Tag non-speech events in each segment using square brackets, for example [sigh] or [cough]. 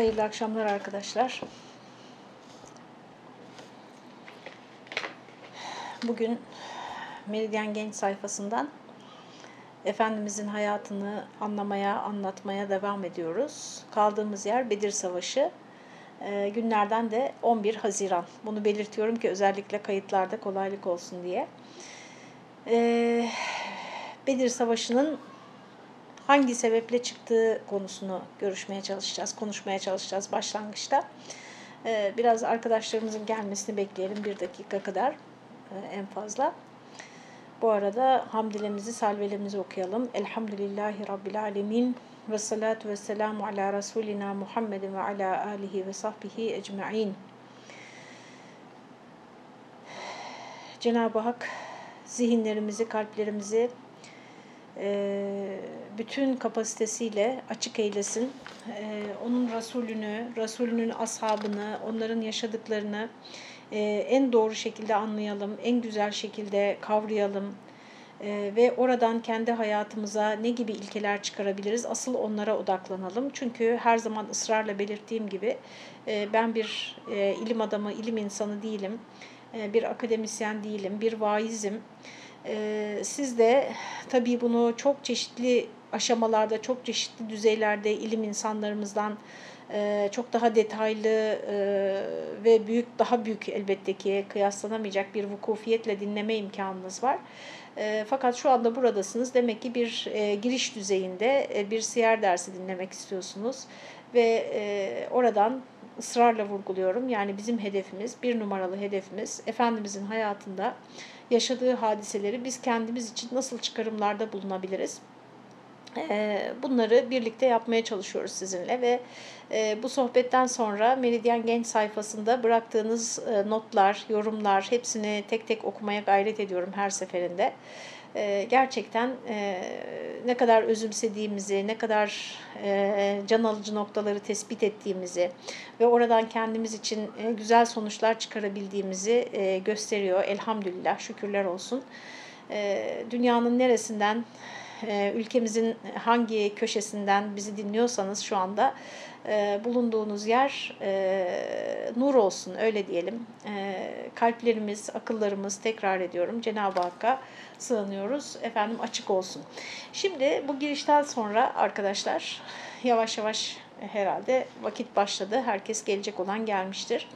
Hayırlı akşamlar arkadaşlar. Bugün Meridyen Genç sayfasından Efendimizin hayatını anlamaya, anlatmaya devam ediyoruz. Kaldığımız yer Bedir Savaşı. Ee, günlerden de 11 Haziran. Bunu belirtiyorum ki özellikle kayıtlarda kolaylık olsun diye. Ee, Bedir Savaşı'nın hangi sebeple çıktığı konusunu görüşmeye çalışacağız, konuşmaya çalışacağız başlangıçta. Ee, biraz arkadaşlarımızın gelmesini bekleyelim bir dakika kadar e, en fazla. Bu arada hamdilemizi, salvelemizi okuyalım. Elhamdülillahi Rabbil Alemin ve salatu ve selamu ala Resulina Muhammedin ve ala alihi ve sahbihi ecma'in. Cenab-ı Hak zihinlerimizi, kalplerimizi, bütün kapasitesiyle açık eylesin. Onun Resulünü, Resulünün ashabını, onların yaşadıklarını en doğru şekilde anlayalım, en güzel şekilde kavrayalım ve oradan kendi hayatımıza ne gibi ilkeler çıkarabiliriz asıl onlara odaklanalım. Çünkü her zaman ısrarla belirttiğim gibi ben bir ilim adamı, ilim insanı değilim, bir akademisyen değilim, bir vaizim. Siz de tabii bunu çok çeşitli aşamalarda, çok çeşitli düzeylerde ilim insanlarımızdan çok daha detaylı ve büyük, daha büyük elbette ki kıyaslanamayacak bir vukufiyetle dinleme imkanınız var. Fakat şu anda buradasınız. Demek ki bir giriş düzeyinde bir siyer dersi dinlemek istiyorsunuz ve oradan ısrarla vurguluyorum. Yani bizim hedefimiz, bir numaralı hedefimiz Efendimizin hayatında yaşadığı hadiseleri biz kendimiz için nasıl çıkarımlarda bulunabiliriz? Bunları birlikte yapmaya çalışıyoruz sizinle ve bu sohbetten sonra Meridyen Genç sayfasında bıraktığınız notlar, yorumlar hepsini tek tek okumaya gayret ediyorum her seferinde. Gerçekten ne kadar özümsediğimizi, ne kadar can alıcı noktaları tespit ettiğimizi ve oradan kendimiz için güzel sonuçlar çıkarabildiğimizi gösteriyor. Elhamdülillah, şükürler olsun. Dünyanın neresinden ülkemizin hangi köşesinden bizi dinliyorsanız şu anda bulunduğunuz yer nur olsun öyle diyelim. Kalplerimiz, akıllarımız tekrar ediyorum Cenab-ı Hakk'a sığınıyoruz. Efendim açık olsun. Şimdi bu girişten sonra arkadaşlar yavaş yavaş herhalde vakit başladı. Herkes gelecek olan gelmiştir.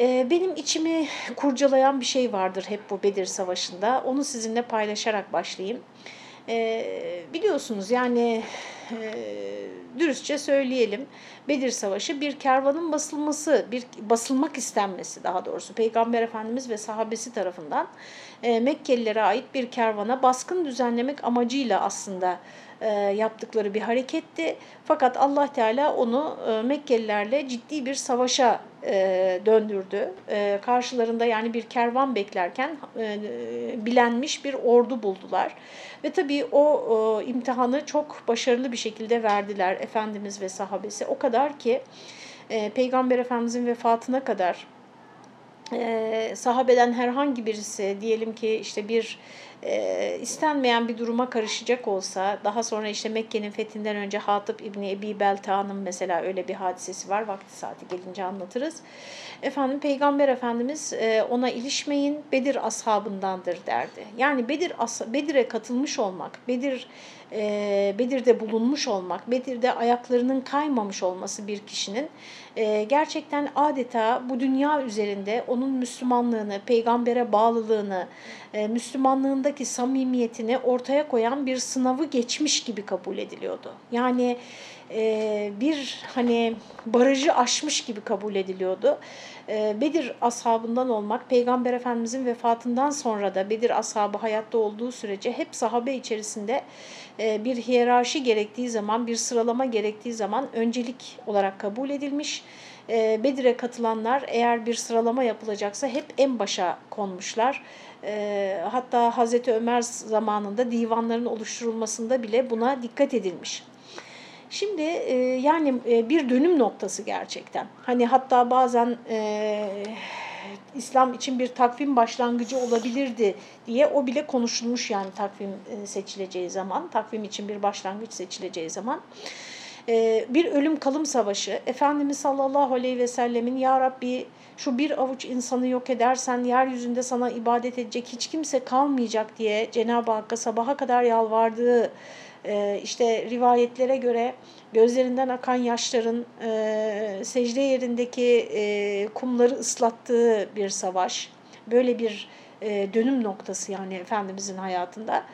Benim içimi kurcalayan bir şey vardır hep bu Bedir Savaşı'nda. Onu sizinle paylaşarak başlayayım. Biliyorsunuz yani dürüstçe söyleyelim. Bedir Savaşı bir kervanın basılması, bir basılmak istenmesi daha doğrusu Peygamber Efendimiz ve sahabesi tarafından Mekkelilere ait bir kervana baskın düzenlemek amacıyla aslında yaptıkları bir hareketti. Fakat Allah Teala onu Mekkelilerle ciddi bir savaşa döndürdü. Karşılarında yani bir kervan beklerken bilenmiş bir ordu buldular. Ve tabii o imtihanı çok başarılı bir şekilde verdiler Efendimiz ve sahabesi. O kadar ki Peygamber Efendimizin vefatına kadar sahabeden herhangi birisi diyelim ki işte bir e, istenmeyen bir duruma karışacak olsa daha sonra işte Mekke'nin fethinden önce Hatip İbni Ebi Belta'nın mesela öyle bir hadisesi var. Vakti saati gelince anlatırız. Efendim Peygamber Efendimiz e, ona ilişmeyin Bedir ashabındandır derdi. Yani Bedir Bedir'e katılmış olmak, Bedir e, Bedir'de bulunmuş olmak, Bedir'de ayaklarının kaymamış olması bir kişinin e, gerçekten adeta bu dünya üzerinde onun Müslümanlığını, peygambere bağlılığını, e, Müslümanlığındaki samimiyetini ortaya koyan bir sınavı geçmiş gibi kabul ediliyordu. Yani e, bir hani barajı aşmış gibi kabul ediliyordu. E, Bedir ashabından olmak, Peygamber Efendimizin vefatından sonra da Bedir ashabı hayatta olduğu sürece hep sahabe içerisinde e, bir hiyerarşi gerektiği zaman, bir sıralama gerektiği zaman öncelik olarak kabul edilmiş. E, Bedir'e katılanlar eğer bir sıralama yapılacaksa hep en başa konmuşlar. E, hatta Hazreti Ömer zamanında divanların oluşturulmasında bile buna dikkat edilmiş. Şimdi e, yani e, bir dönüm noktası gerçekten. Hani hatta bazen e, İslam için bir takvim başlangıcı olabilirdi diye o bile konuşulmuş yani takvim e, seçileceği zaman, takvim için bir başlangıç seçileceği zaman. e, bir ölüm kalım savaşı. Efendimiz sallallahu aleyhi ve sellemin Ya Rabbi şu bir avuç insanı yok edersen yeryüzünde sana ibadet edecek hiç kimse kalmayacak diye Cenab-ı Hakk'a sabaha kadar yalvardığı e, işte rivayetlere göre gözlerinden akan yaşların e, secde yerindeki e, kumları ıslattığı bir savaş. Böyle bir e, dönüm noktası yani Efendimizin hayatında.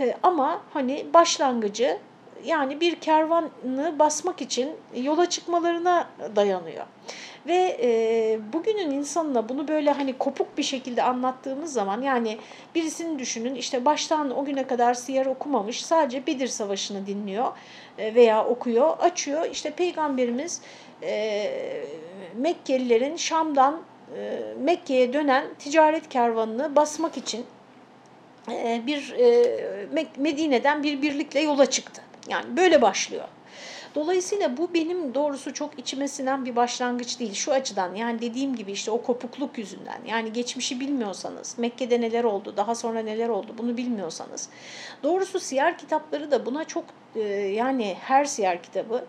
E, ama hani başlangıcı yani bir kervanı basmak için yola çıkmalarına dayanıyor. Ve bugünün insanına bunu böyle hani kopuk bir şekilde anlattığımız zaman yani birisini düşünün işte baştan o güne kadar siyer okumamış sadece Bedir Savaşı'nı dinliyor e, veya okuyor açıyor işte peygamberimiz e, Mekkelilerin Şam'dan e, Mekke'ye dönen ticaret kervanını basmak için e, bir e, Medine'den bir birlikle yola çıktı. Yani böyle başlıyor. Dolayısıyla bu benim doğrusu çok içime sinen bir başlangıç değil. Şu açıdan yani dediğim gibi işte o kopukluk yüzünden yani geçmişi bilmiyorsanız, Mekke'de neler oldu, daha sonra neler oldu bunu bilmiyorsanız. Doğrusu siyer kitapları da buna çok yani her siyer kitabı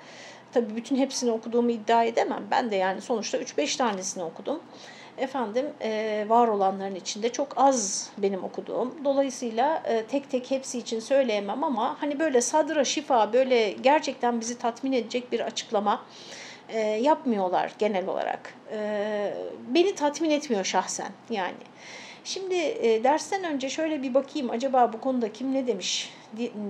tabii bütün hepsini okuduğumu iddia edemem. Ben de yani sonuçta 3-5 tanesini okudum efendim e, var olanların içinde çok az benim okuduğum. Dolayısıyla e, tek tek hepsi için söyleyemem ama hani böyle sadıra şifa böyle gerçekten bizi tatmin edecek bir açıklama e, yapmıyorlar genel olarak. E, beni tatmin etmiyor şahsen yani. Şimdi e, dersten önce şöyle bir bakayım acaba bu konuda kim ne demiş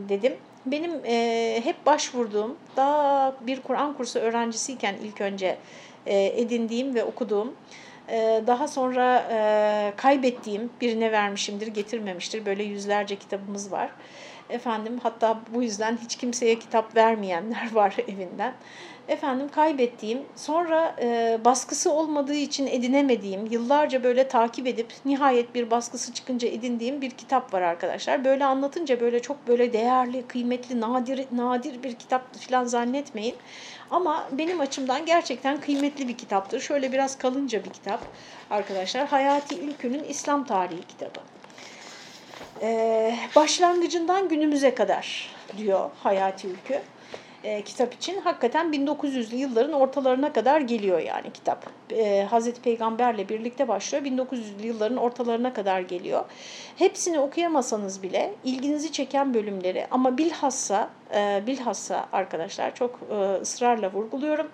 dedim. Benim e, hep başvurduğum daha bir Kur'an kursu öğrencisiyken ilk önce e, edindiğim ve okuduğum ee, daha sonra e, kaybettiğim birine vermişimdir, getirmemiştir. Böyle yüzlerce kitabımız var. Efendim hatta bu yüzden hiç kimseye kitap vermeyenler [laughs] var evinden. Efendim kaybettiğim, sonra e, baskısı olmadığı için edinemediğim, yıllarca böyle takip edip nihayet bir baskısı çıkınca edindiğim bir kitap var arkadaşlar. Böyle anlatınca böyle çok böyle değerli, kıymetli, nadir nadir bir kitap falan zannetmeyin. Ama benim açımdan gerçekten kıymetli bir kitaptır. Şöyle biraz kalınca bir kitap arkadaşlar. Hayati Ülkü'nün İslam Tarihi kitabı. Ee, başlangıcından günümüze kadar diyor Hayati Ülkü e, kitap için hakikaten 1900'lü yılların ortalarına kadar geliyor yani kitap. E, Hazreti Peygamberle birlikte başlıyor. 1900'lü yılların ortalarına kadar geliyor. Hepsini okuyamasanız bile ilginizi çeken bölümleri ama bilhassa e, bilhassa arkadaşlar çok e, ısrarla vurguluyorum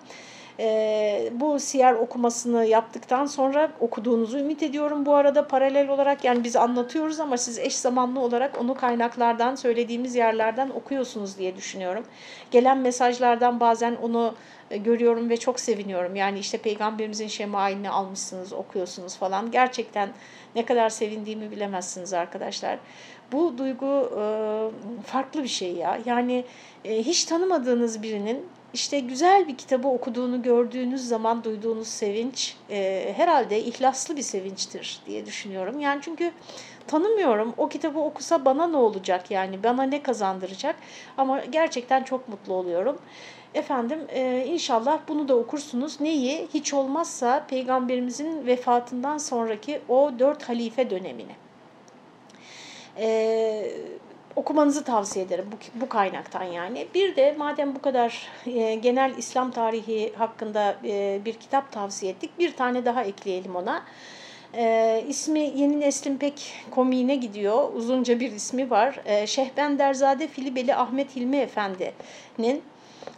e, bu siyer okumasını yaptıktan sonra okuduğunuzu ümit ediyorum. Bu arada paralel olarak yani biz anlatıyoruz ama siz eş zamanlı olarak onu kaynaklardan söylediğimiz yerlerden okuyorsunuz diye düşünüyorum. Gelen mesajlardan bazen onu e, görüyorum ve çok seviniyorum. Yani işte peygamberimizin şemailini almışsınız, okuyorsunuz falan. Gerçekten ne kadar sevindiğimi bilemezsiniz arkadaşlar. Bu duygu e, farklı bir şey ya. Yani e, hiç tanımadığınız birinin işte güzel bir kitabı okuduğunu gördüğünüz zaman duyduğunuz sevinç e, herhalde ihlaslı bir sevinçtir diye düşünüyorum. Yani çünkü tanımıyorum o kitabı okusa bana ne olacak yani bana ne kazandıracak ama gerçekten çok mutlu oluyorum. Efendim e, inşallah bunu da okursunuz. Neyi? Hiç olmazsa peygamberimizin vefatından sonraki o dört halife dönemini. Eee okumanızı tavsiye ederim bu, bu kaynaktan yani. Bir de madem bu kadar e, genel İslam tarihi hakkında e, bir kitap tavsiye ettik bir tane daha ekleyelim ona. E, ismi Yeni Neslin pek komiğine gidiyor. Uzunca bir ismi var. E, Şehbenderzade Filibeli Ahmet Hilmi Efendi'nin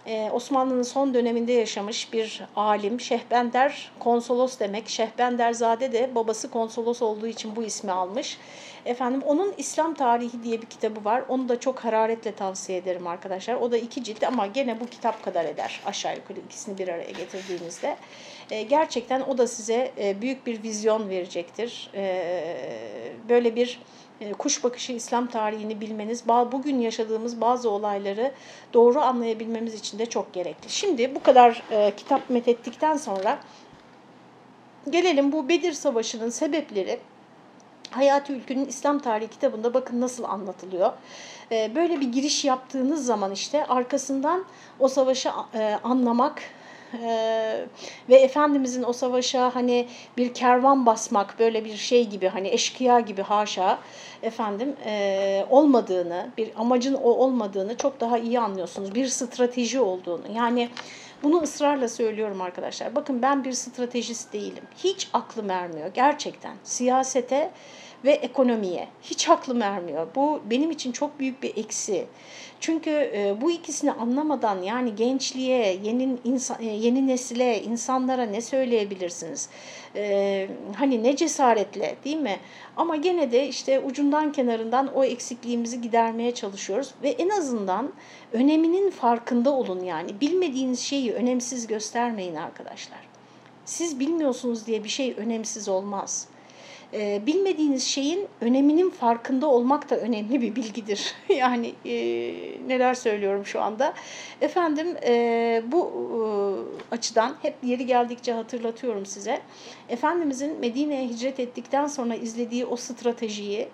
ee, Osmanlı'nın son döneminde yaşamış bir alim. Şehbender konsolos demek. Şehbenderzade de babası konsolos olduğu için bu ismi almış. Efendim onun İslam tarihi diye bir kitabı var. Onu da çok hararetle tavsiye ederim arkadaşlar. O da iki cilt ama gene bu kitap kadar eder aşağı yukarı ikisini bir araya getirdiğinizde. E, gerçekten o da size e, büyük bir vizyon verecektir. E, böyle bir e, kuş bakışı İslam tarihini bilmeniz, bugün yaşadığımız bazı olayları doğru anlayabilmemiz için de çok gerekli. Şimdi bu kadar e, kitap methettikten sonra gelelim bu Bedir Savaşı'nın sebepleri. Hayati Ülkü'nün İslam Tarihi kitabında bakın nasıl anlatılıyor. E, böyle bir giriş yaptığınız zaman işte arkasından o savaşı anlamak Ee, ve Efendimizin o savaşa hani bir kervan basmak böyle bir şey gibi hani eşkıya gibi haşa efendim e, olmadığını bir amacın o olmadığını çok daha iyi anlıyorsunuz. Bir strateji olduğunu yani bunu ısrarla söylüyorum arkadaşlar. Bakın ben bir stratejist değilim. Hiç aklım ermiyor gerçekten. Siyasete ve ekonomiye hiç aklım ermiyor. Bu benim için çok büyük bir eksi. Çünkü e, bu ikisini anlamadan yani gençliğe, yeni insan, e, yeni nesile, insanlara ne söyleyebilirsiniz? E, hani ne cesaretle değil mi? Ama gene de işte ucundan kenarından o eksikliğimizi gidermeye çalışıyoruz ve en azından öneminin farkında olun yani. Bilmediğiniz şeyi önemsiz göstermeyin arkadaşlar. Siz bilmiyorsunuz diye bir şey önemsiz olmaz e, bilmediğiniz şeyin öneminin farkında olmak da önemli bir bilgidir. [laughs] yani e, neler söylüyorum şu anda. Efendim e, bu e, açıdan hep yeri geldikçe hatırlatıyorum size. Efendimizin Medine'ye hicret ettikten sonra izlediği o stratejiyi,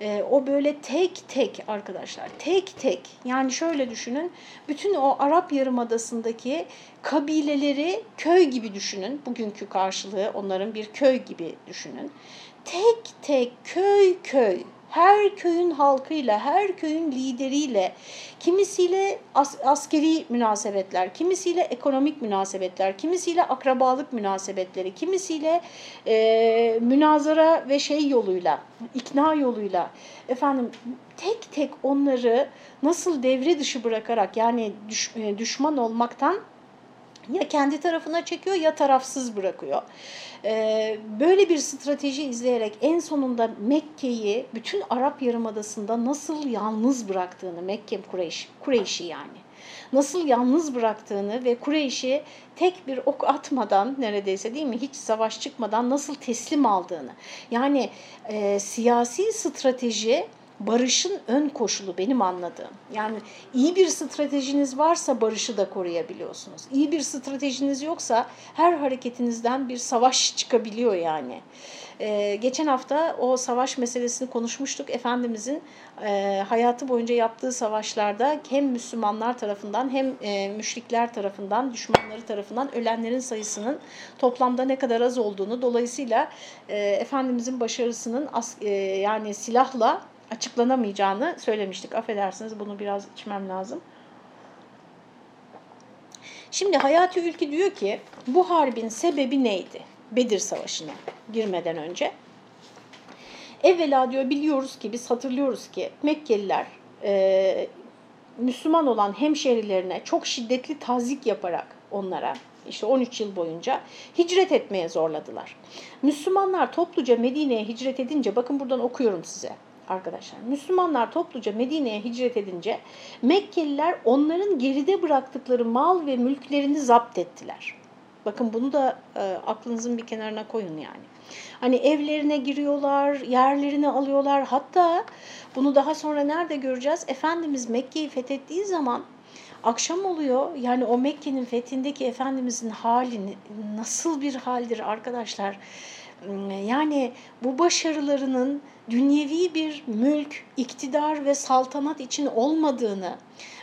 e, o böyle tek tek arkadaşlar, tek tek yani şöyle düşünün, bütün o Arap Yarımadası'ndaki kabileleri köy gibi düşünün. Bugünkü karşılığı onların bir köy gibi düşünün tek tek köy köy her köyün halkıyla, her köyün lideriyle, kimisiyle as askeri münasebetler, kimisiyle ekonomik münasebetler, kimisiyle akrabalık münasebetleri, kimisiyle e, münazara ve şey yoluyla, ikna yoluyla, efendim tek tek onları nasıl devre dışı bırakarak yani düş, düşman olmaktan ya kendi tarafına çekiyor ya tarafsız bırakıyor. Ee, böyle bir strateji izleyerek en sonunda Mekke'yi bütün Arap Yarımadası'nda nasıl yalnız bıraktığını, Mekke Kureyş, Kureyş'i yani nasıl yalnız bıraktığını ve Kureyş'i tek bir ok atmadan neredeyse değil mi hiç savaş çıkmadan nasıl teslim aldığını. Yani e, siyasi strateji barışın ön koşulu benim anladığım. Yani iyi bir stratejiniz varsa barışı da koruyabiliyorsunuz. İyi bir stratejiniz yoksa her hareketinizden bir savaş çıkabiliyor yani. Ee, geçen hafta o savaş meselesini konuşmuştuk. Efendimizin e, hayatı boyunca yaptığı savaşlarda hem Müslümanlar tarafından hem e, müşrikler tarafından, düşmanları tarafından ölenlerin sayısının toplamda ne kadar az olduğunu, dolayısıyla e, Efendimizin başarısının as, e, yani silahla açıklanamayacağını söylemiştik. Affedersiniz bunu biraz içmem lazım. Şimdi Hayati Ülkü diyor ki bu harbin sebebi neydi? Bedir Savaşı'na girmeden önce. Evvela diyor biliyoruz ki biz hatırlıyoruz ki Mekkeliler e, Müslüman olan hemşerilerine çok şiddetli tazik yaparak onlara işte 13 yıl boyunca hicret etmeye zorladılar. Müslümanlar topluca Medine'ye hicret edince bakın buradan okuyorum size arkadaşlar. Müslümanlar topluca Medine'ye hicret edince Mekkeliler onların geride bıraktıkları mal ve mülklerini zapt ettiler. Bakın bunu da e, aklınızın bir kenarına koyun yani. Hani evlerine giriyorlar, yerlerini alıyorlar. Hatta bunu daha sonra nerede göreceğiz? Efendimiz Mekke'yi fethettiği zaman akşam oluyor. Yani o Mekke'nin fethindeki Efendimizin hali nasıl bir haldir arkadaşlar? Yani bu başarılarının dünyevi bir mülk, iktidar ve saltanat için olmadığını,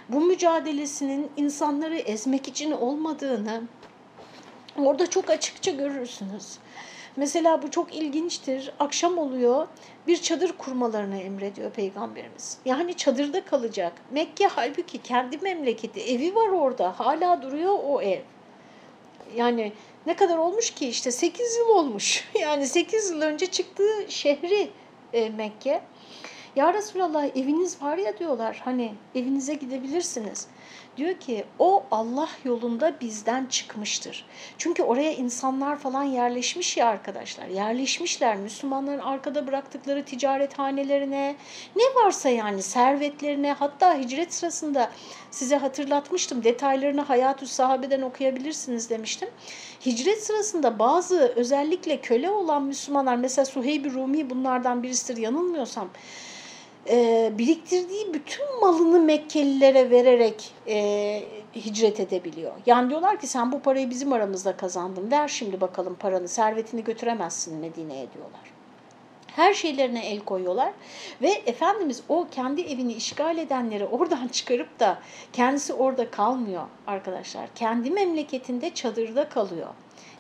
bu mücadelesinin insanları ezmek için olmadığını orada çok açıkça görürsünüz. Mesela bu çok ilginçtir. Akşam oluyor, bir çadır kurmalarını emrediyor Peygamberimiz. Yani çadırda kalacak. Mekke halbuki kendi memleketi, evi var orada. Hala duruyor o ev. Yani ne kadar olmuş ki işte 8 yıl olmuş. [laughs] Yani 8 yıl önce çıktığı şehri e, Mekke. Ya Resulallah eviniz var ya diyorlar hani evinize gidebilirsiniz. Diyor ki o Allah yolunda bizden çıkmıştır. Çünkü oraya insanlar falan yerleşmiş ya arkadaşlar. Yerleşmişler Müslümanların arkada bıraktıkları ticarethanelerine ne varsa yani servetlerine hatta hicret sırasında size hatırlatmıştım. Detaylarını Hayatü Sahabe'den okuyabilirsiniz demiştim. Hicret sırasında bazı özellikle köle olan Müslümanlar mesela Suheyb-i Rumi bunlardan birisidir yanılmıyorsam e, biriktirdiği bütün malını Mekkelilere vererek e, hicret edebiliyor. Yani diyorlar ki sen bu parayı bizim aramızda kazandın ver şimdi bakalım paranı servetini götüremezsin Medine'ye diyorlar. Her şeylerine el koyuyorlar ve Efendimiz o kendi evini işgal edenleri oradan [laughs] çıkarıp da kendisi orada kalmıyor arkadaşlar. Kendi memleketinde çadırda kalıyor.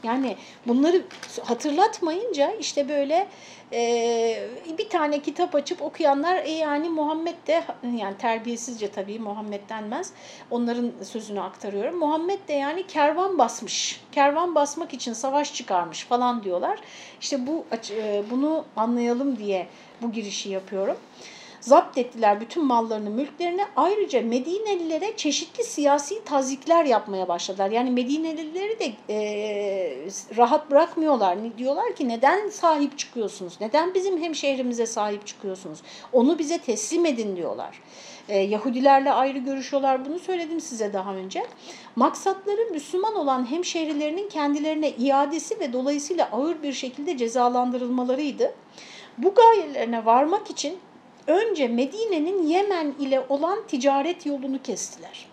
Yani bunları hatırlatmayınca işte böyle e, bir tane kitap açıp okuyanlar e yani Muhammed de yani terbiyesizce tabii Muhammed denmez. Onların sözünü aktarıyorum. Muhammed de yani kervan basmış. Kervan basmak için savaş çıkarmış falan diyorlar. İşte bu e, bunu anlayalım diye bu girişi yapıyorum zapt ettiler bütün mallarını, mülklerini. Ayrıca Medinelilere çeşitli siyasi tazikler yapmaya başladılar. Yani Medinelileri de e, rahat bırakmıyorlar. Diyorlar ki neden sahip çıkıyorsunuz? Neden bizim hem şehrimize sahip çıkıyorsunuz? Onu bize teslim edin diyorlar. E, Yahudilerle ayrı görüşüyorlar. Bunu söyledim size daha önce. Maksatları Müslüman olan hemşehrilerinin kendilerine iadesi ve dolayısıyla ağır bir şekilde cezalandırılmalarıydı. Bu gayelerine varmak için önce Medine'nin Yemen ile olan ticaret yolunu kestiler.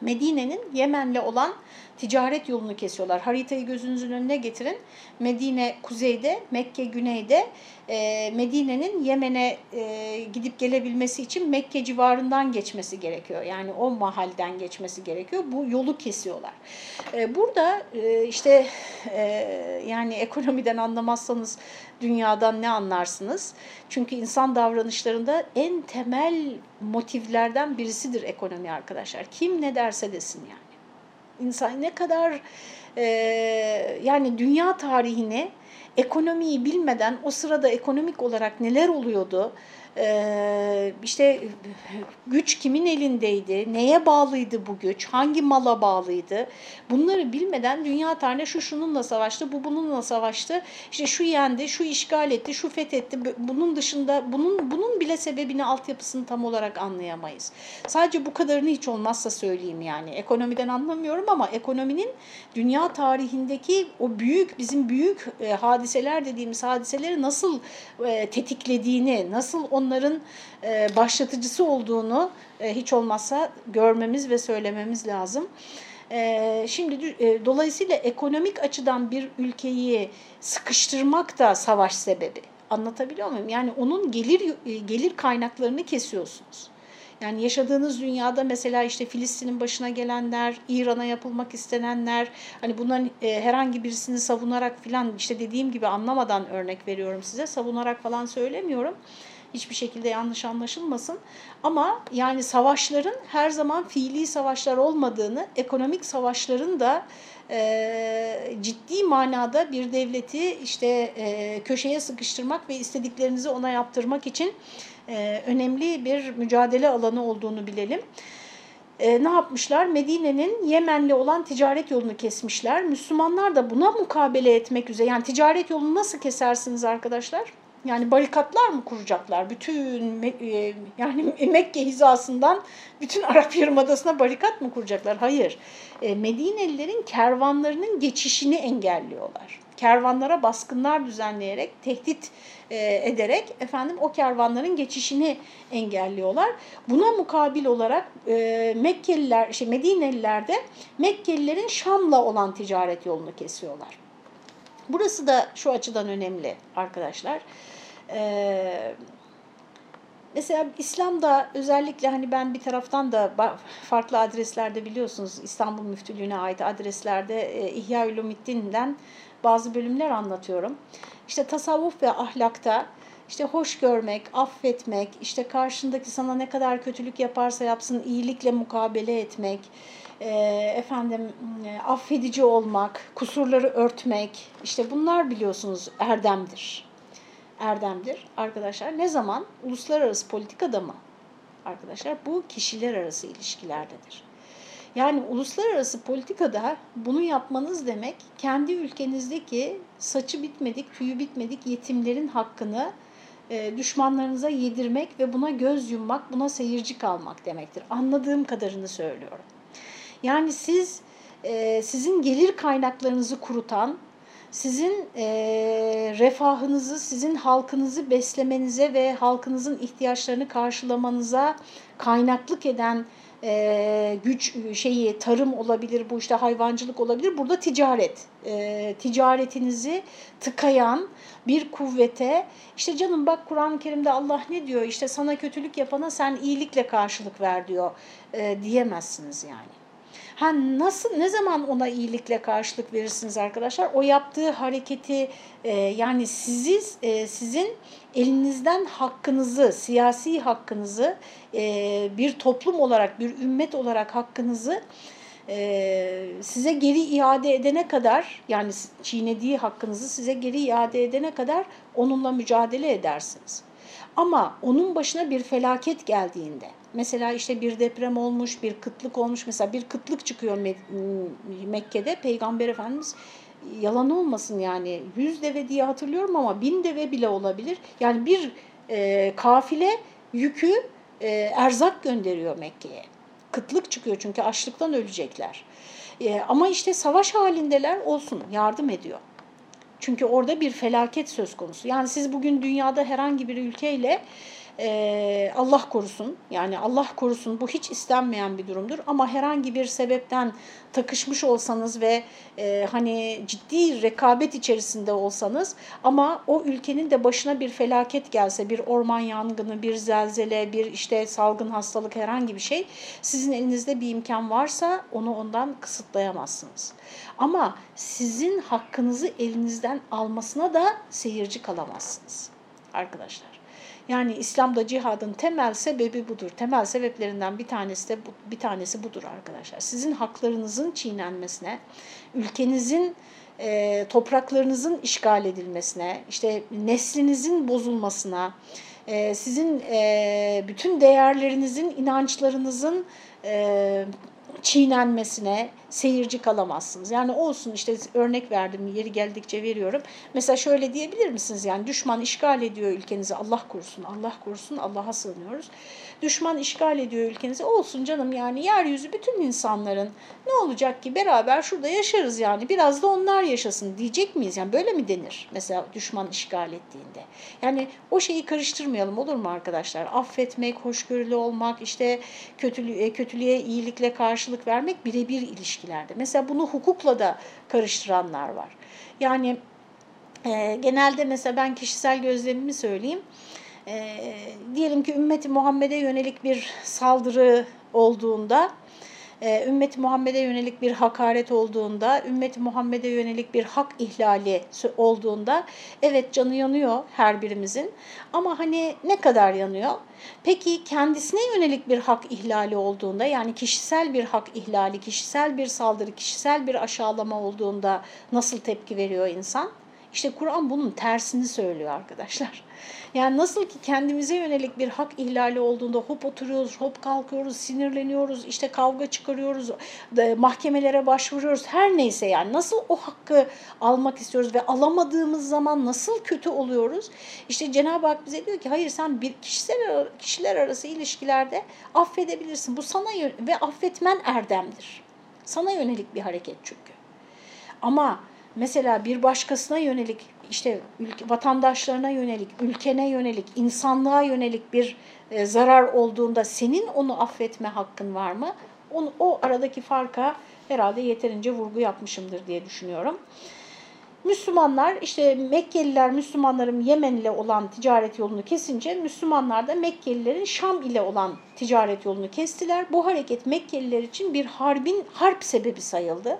Medine'nin Yemen'le olan ticaret yolunu kesiyorlar. Haritayı gözünüzün önüne getirin. Medine kuzeyde, Mekke güneyde. E, Medine'nin Yemen'e e, gidip gelebilmesi için Mekke civarından geçmesi gerekiyor. Yani o mahalden geçmesi gerekiyor. Bu yolu kesiyorlar. E, burada e, işte e, yani ekonomiden anlamazsanız dünyadan ne anlarsınız? Çünkü insan davranışlarında en temel motivlerden birisidir ekonomi arkadaşlar. Kim ne derse desin yani. İnsan ne kadar e, yani dünya tarihini ekonomiyi bilmeden o sırada ekonomik olarak neler oluyordu, ee, işte güç kimin elindeydi, neye bağlıydı bu güç, hangi mala bağlıydı? Bunları bilmeden dünya tarihinde şu şununla savaştı, bu bununla savaştı, işte şu yendi, şu işgal etti, şu fethetti. Bunun dışında bunun, bunun bile sebebini altyapısını tam olarak anlayamayız. Sadece bu kadarını hiç olmazsa söyleyeyim yani. Ekonomiden anlamıyorum ama ekonominin dünya tarihindeki o büyük bizim büyük e, hadiseler dediğimiz hadiseleri nasıl e, tetiklediğini, nasıl on onların e, başlatıcısı olduğunu e, hiç olmazsa görmemiz ve söylememiz lazım. E, şimdi dolayısıyla ekonomik açıdan bir ülkeyi sıkıştırmak da savaş sebebi. Anlatabiliyor muyum? Yani onun gelir gelir kaynaklarını kesiyorsunuz. Yani yaşadığınız dünyada mesela işte Filistin'in başına gelenler, İran'a yapılmak istenenler, hani bunların herhangi birisini savunarak falan işte dediğim gibi anlamadan örnek veriyorum size. Savunarak falan söylemiyorum. Hiçbir şekilde yanlış anlaşılmasın. Ama yani savaşların her zaman fiili savaşlar olmadığını, ekonomik savaşların da e, ciddi manada bir devleti işte e, köşeye sıkıştırmak ve istediklerinizi ona yaptırmak için e, önemli bir mücadele alanı olduğunu bilelim. E, ne yapmışlar? Medine'nin Yemen'le olan ticaret yolunu kesmişler. Müslümanlar da buna mukabele etmek üzere. Yani ticaret yolunu nasıl kesersiniz arkadaşlar? Yani barikatlar mı kuracaklar? Bütün e, yani [laughs] Mekke hizasından bütün Arap Yarımadası'na barikat mı kuracaklar? Hayır. E, Medinelilerin kervanlarının geçişini engelliyorlar. Kervanlara baskınlar düzenleyerek, tehdit e, ederek efendim o kervanların geçişini engelliyorlar. Buna mukabil olarak Mekkeliler, şey Medineliler de Mekkelilerin Şam'la olan ticaret yolunu kesiyorlar. Burası da şu açıdan önemli arkadaşlar. Ee, mesela İslam'da özellikle hani ben bir taraftan da farklı adreslerde biliyorsunuz İstanbul Müftülüğü'ne ait adreslerde e, İhya Ulumiddin'den bazı bölümler anlatıyorum. İşte tasavvuf ve ahlakta işte hoş görmek, affetmek, işte karşındaki sana ne kadar kötülük yaparsa yapsın iyilikle mukabele etmek, e, efendim e, affedici olmak, kusurları örtmek, işte bunlar biliyorsunuz erdemdir erdemdir arkadaşlar. Ne zaman? Uluslararası politikada mı? Arkadaşlar bu kişiler arası ilişkilerdedir. Yani uluslararası politikada bunu yapmanız demek kendi ülkenizdeki saçı bitmedik, tüyü bitmedik yetimlerin hakkını e, düşmanlarınıza yedirmek ve buna göz yummak, buna seyirci kalmak demektir. Anladığım kadarını söylüyorum. Yani siz e, sizin gelir kaynaklarınızı kurutan, sizin e, refahınızı, sizin halkınızı beslemenize ve halkınızın ihtiyaçlarını karşılamanıza kaynaklık eden e, güç şeyi tarım olabilir, bu işte hayvancılık olabilir. Burada ticaret, e, ticaretinizi tıkayan bir kuvvete, işte canım bak Kur'an-ı Kerim'de Allah ne diyor, işte sana kötülük yapana sen iyilikle karşılık ver diyor e, diyemezsiniz yani. Ha nasıl ne zaman ona iyilikle karşılık verirsiniz arkadaşlar? O yaptığı hareketi e, yani sizi e, sizin elinizden hakkınızı, siyasi hakkınızı e, bir toplum olarak, bir ümmet olarak hakkınızı e, size geri iade edene kadar yani çiğnediği hakkınızı size geri iade edene kadar onunla mücadele edersiniz. Ama onun başına bir felaket geldiğinde Mesela işte bir deprem olmuş, bir kıtlık olmuş. Mesela bir kıtlık çıkıyor Mekke'de. Peygamber Efendimiz yalan olmasın yani yüz deve diye hatırlıyorum ama bin deve bile olabilir. Yani bir e, kafile yükü e, erzak gönderiyor Mekke'ye. Kıtlık çıkıyor çünkü açlıktan ölecekler. E, ama işte savaş halindeler olsun yardım ediyor. Çünkü orada bir felaket söz konusu. Yani siz bugün dünyada herhangi bir ülkeyle e, Allah korusun yani Allah korusun bu hiç istenmeyen bir durumdur ama herhangi bir sebepten takışmış olsanız ve e, hani ciddi rekabet içerisinde olsanız ama o ülkenin de başına bir felaket gelse bir orman yangını bir zelzele bir işte salgın hastalık herhangi bir şey sizin elinizde bir imkan varsa onu ondan kısıtlayamazsınız. Ama sizin hakkınızı elinizden almasına da seyirci kalamazsınız arkadaşlar. Yani İslam'da cihadın temel sebebi budur. Temel sebeplerinden bir tanesi de bu, bir tanesi budur arkadaşlar. Sizin haklarınızın çiğnenmesine, ülkenizin e, topraklarınızın işgal edilmesine, işte neslinizin bozulmasına, e, sizin e, bütün değerlerinizin, inançlarınızın e, çiğnenmesine seyirci kalamazsınız. Yani olsun işte örnek verdim yeri geldikçe veriyorum. Mesela şöyle diyebilir misiniz? Yani düşman işgal ediyor ülkenizi Allah korusun, Allah korusun, Allah'a sığınıyoruz. Düşman işgal ediyor ülkenizi olsun canım yani yeryüzü bütün insanların ne olacak ki beraber şurada yaşarız yani biraz da onlar yaşasın diyecek miyiz? Yani böyle mi denir mesela düşman işgal ettiğinde? Yani o şeyi karıştırmayalım olur mu arkadaşlar? Affetmek, hoşgörülü olmak, işte kötülüğe, kötülüğe iyilikle karşılık vermek birebir ilişkilerde. Mesela bunu hukukla da karıştıranlar var. Yani e, genelde mesela ben kişisel gözlemimi söyleyeyim. E, diyelim ki ümmeti Muhammed'e yönelik bir saldırı olduğunda e, ümmeti Muhammed'e yönelik bir hakaret olduğunda, ümmeti Muhammed'e yönelik bir hak ihlali olduğunda evet canı yanıyor her birimizin ama hani ne kadar yanıyor? Peki kendisine yönelik bir hak ihlali olduğunda yani kişisel bir hak ihlali, kişisel bir saldırı, kişisel bir aşağılama olduğunda nasıl tepki veriyor insan? İşte Kur'an bunun tersini söylüyor arkadaşlar. [laughs] Yani nasıl ki kendimize yönelik bir hak ihlali olduğunda hop oturuyoruz, hop kalkıyoruz, sinirleniyoruz, işte kavga çıkarıyoruz, mahkemelere başvuruyoruz. Her neyse yani nasıl o hakkı almak istiyoruz ve alamadığımız zaman nasıl kötü oluyoruz? İşte Cenab-ı Hak bize diyor ki hayır sen bir kişisel kişiler arası ilişkilerde affedebilirsin. Bu sana ve affetmen erdemdir. Sana yönelik bir hareket çünkü. Ama mesela bir başkasına yönelik işte ülke, vatandaşlarına yönelik, ülkene yönelik, insanlığa yönelik bir e, zarar olduğunda senin onu affetme hakkın var mı? Onu, o aradaki farka herhalde yeterince vurgu yapmışımdır diye düşünüyorum. Müslümanlar işte Mekkeliler Müslümanların Yemen ile olan ticaret yolunu kesince Müslümanlar da Mekkelilerin Şam ile olan ticaret yolunu kestiler. Bu hareket Mekkeliler için bir harbin harp sebebi sayıldı.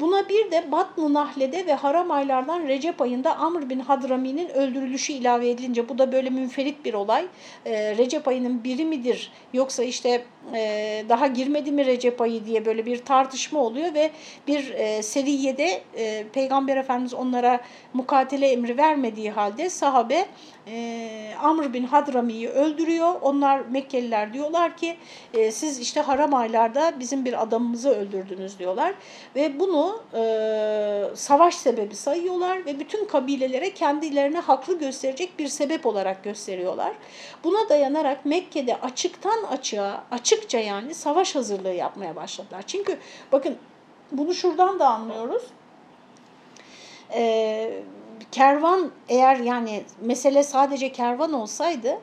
Buna bir de Batn-ı Nahle'de ve haram aylardan Recep ayında Amr bin Hadrami'nin öldürülüşü ilave edilince bu da böyle münferit bir olay. Ee, Recep ayının biri midir yoksa işte e, daha girmedi mi Recep ayı diye böyle bir tartışma oluyor ve bir e, seriyede e, Peygamber Efendimiz onlara mukatele emri vermediği halde sahabe e, Amr bin Hadrami'yi öldürüyor. Onlar Mekkeliler diyorlar ki e, siz işte haram aylarda bizim bir adamımızı öldürdünüz diyorlar. Ve bunu e, savaş sebebi sayıyorlar ve bütün kabilelere kendilerine haklı gösterecek bir sebep olarak gösteriyorlar. Buna dayanarak Mekke'de açıktan açığa, açıkça yani savaş hazırlığı yapmaya başladılar. Çünkü bakın bunu şuradan da anlıyoruz. e, kervan eğer yani mesele sadece kervan olsaydı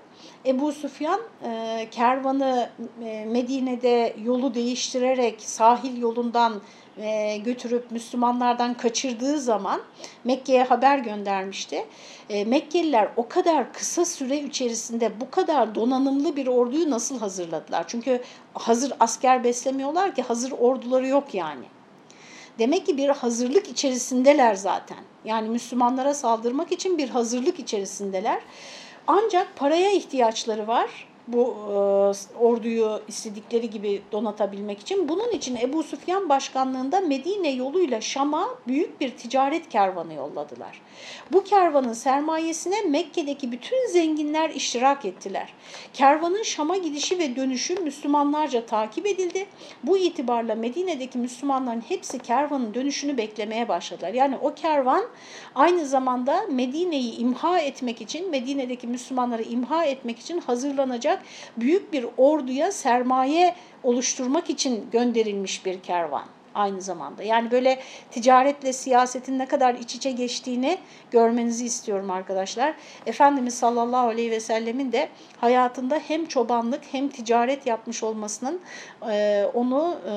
Ebu Süfyan e, kervanı e, Medine'de yolu değiştirerek sahil yolundan e, götürüp Müslümanlardan kaçırdığı zaman Mekke'ye haber göndermişti. E, Mekkeliler o kadar kısa süre içerisinde bu kadar donanımlı bir orduyu nasıl hazırladılar? Çünkü hazır asker beslemiyorlar ki hazır orduları yok yani. Demek ki bir hazırlık içerisindeler zaten. Yani Müslümanlara saldırmak için bir hazırlık içerisindeler. Ancak paraya ihtiyaçları var bu e, orduyu istedikleri gibi donatabilmek için. Bunun için Ebu Süfyan başkanlığında Medine yoluyla Şam'a büyük bir ticaret kervanı yolladılar. Bu kervanın sermayesine Mekke'deki bütün zenginler iştirak ettiler. Kervanın Şam'a gidişi ve dönüşü Müslümanlarca takip edildi. Bu itibarla Medine'deki Müslümanların hepsi kervanın dönüşünü beklemeye başladılar. Yani o kervan aynı zamanda Medine'yi imha etmek için, Medine'deki Müslümanları imha etmek için hazırlanacak olarak büyük bir orduya sermaye oluşturmak için gönderilmiş bir kervan aynı zamanda. Yani böyle ticaretle siyasetin ne kadar iç içe geçtiğini görmenizi istiyorum arkadaşlar. Efendimiz sallallahu aleyhi ve sellemin de hayatında hem çobanlık hem ticaret yapmış olmasının e, onu e,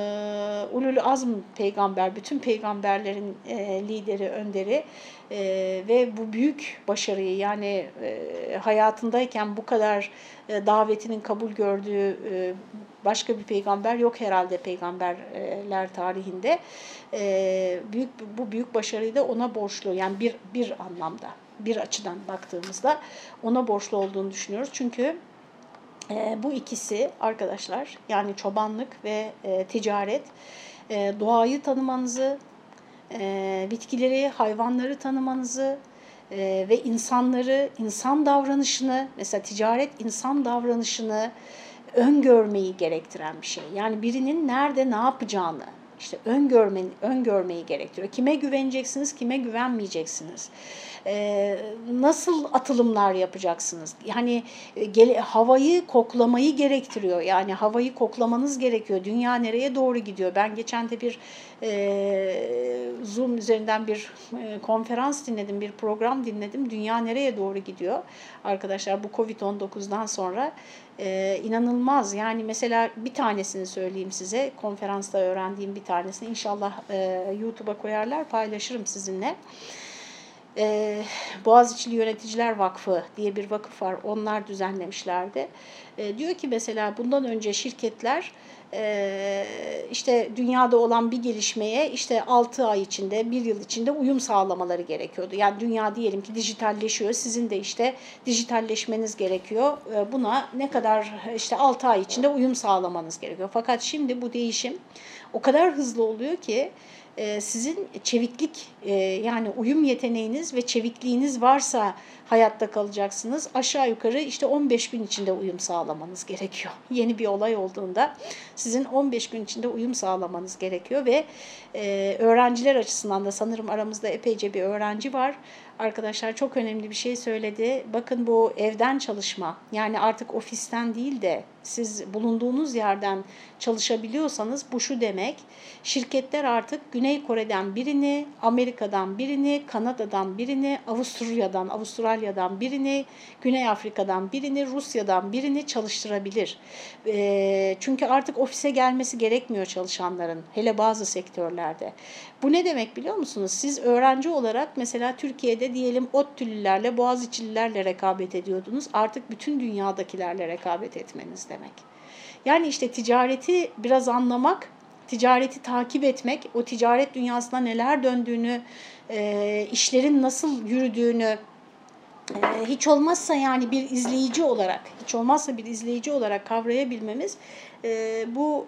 ulul azm peygamber, bütün peygamberlerin e, lideri, önderi e, ve bu büyük başarıyı yani e, hayatındayken bu kadar e, davetinin kabul gördüğü e, başka bir peygamber yok herhalde peygamberler tarihinde. E, büyük bu büyük başarıyı da ona borçlu. Yani bir bir anlamda, bir açıdan baktığımızda ona borçlu olduğunu düşünüyoruz. Çünkü e, bu ikisi arkadaşlar yani çobanlık ve e, ticaret e, doğayı tanımanızı, e, bitkileri, hayvanları tanımanızı, e, ve insanları, insan davranışını, mesela ticaret insan davranışını öngörmeyi gerektiren bir şey. Yani birinin nerede ne yapacağını işte öngörme, öngörmeyi gerektiriyor. Kime güveneceksiniz, kime güvenmeyeceksiniz. Nasıl atılımlar yapacaksınız? Yani e, havayı koklamayı gerektiriyor. Yani havayı koklamanız gerekiyor. Dünya nereye doğru gidiyor? Ben geçen de bir e, Zoom üzerinden bir e, konferans dinledim, bir program dinledim. Dünya nereye doğru gidiyor? Arkadaşlar bu Covid-19'dan sonra e, inanılmaz. Yani mesela bir tanesini söyleyeyim size. Konferansta öğrendiğim bir tanesini. İnşallah e, YouTube'a koyarlar, paylaşırım sizinle e, Boğaziçi'li Yöneticiler Vakfı diye bir vakıf var. Onlar düzenlemişlerdi. E, diyor ki mesela bundan önce şirketler e, işte dünyada olan bir gelişmeye işte 6 ay içinde, 1 yıl içinde uyum sağlamaları gerekiyordu. Yani dünya diyelim ki dijitalleşiyor. Sizin de işte dijitalleşmeniz gerekiyor. E, buna ne kadar işte 6 ay içinde uyum sağlamanız gerekiyor. Fakat şimdi bu değişim o kadar hızlı oluyor ki sizin çeviklik e, yani uyum yeteneğiniz ve çevikliğiniz varsa hayatta kalacaksınız. Aşağı yukarı işte 15 gün içinde uyum sağlamanız gerekiyor. [laughs] Yeni bir olay olduğunda sizin 15 gün içinde uyum sağlamanız gerekiyor ve e, öğrenciler açısından da sanırım aramızda epeyce bir öğrenci var arkadaşlar çok önemli bir şey söyledi. Bakın bu evden çalışma yani artık ofisten değil de siz bulunduğunuz yerden çalışabiliyorsanız bu şu demek. Şirketler artık Güney Kore'den birini, Amerika'dan birini, Kanada'dan birini, Avusturya'dan, Avustralya'dan birini, Güney Afrika'dan birini, Rusya'dan birini çalıştırabilir. E, çünkü artık ofise gelmesi gerekmiyor çalışanların hele bazı sektörlerde. Bu ne demek biliyor musunuz? Siz öğrenci olarak mesela Türkiye'de diyelim ODTÜ'lülerle, Boğaziçi'lilerle rekabet ediyordunuz. Artık bütün dünyadakilerle rekabet etmeniz demek. Yani işte ticareti biraz anlamak, ticareti takip etmek, o ticaret dünyasında neler döndüğünü, e, işlerin nasıl yürüdüğünü, e, hiç olmazsa yani bir izleyici olarak, hiç olmazsa bir izleyici olarak kavrayabilmemiz e, bu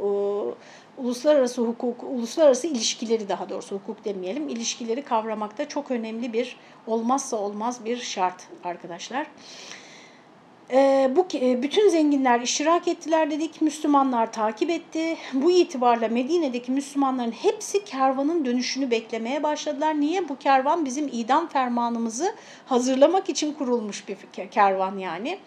uluslararası hukuk, uluslararası ilişkileri daha doğrusu hukuk demeyelim, ilişkileri kavramakta çok önemli bir olmazsa olmaz bir şart arkadaşlar. E, bu e, bütün zenginler iştirak ettiler dedik. Müslümanlar takip etti. Bu itibarla Medine'deki Müslümanların hepsi kervanın dönüşünü beklemeye başladılar. Niye? Bu kervan bizim idam fermanımızı hazırlamak için kurulmuş bir kervan yani.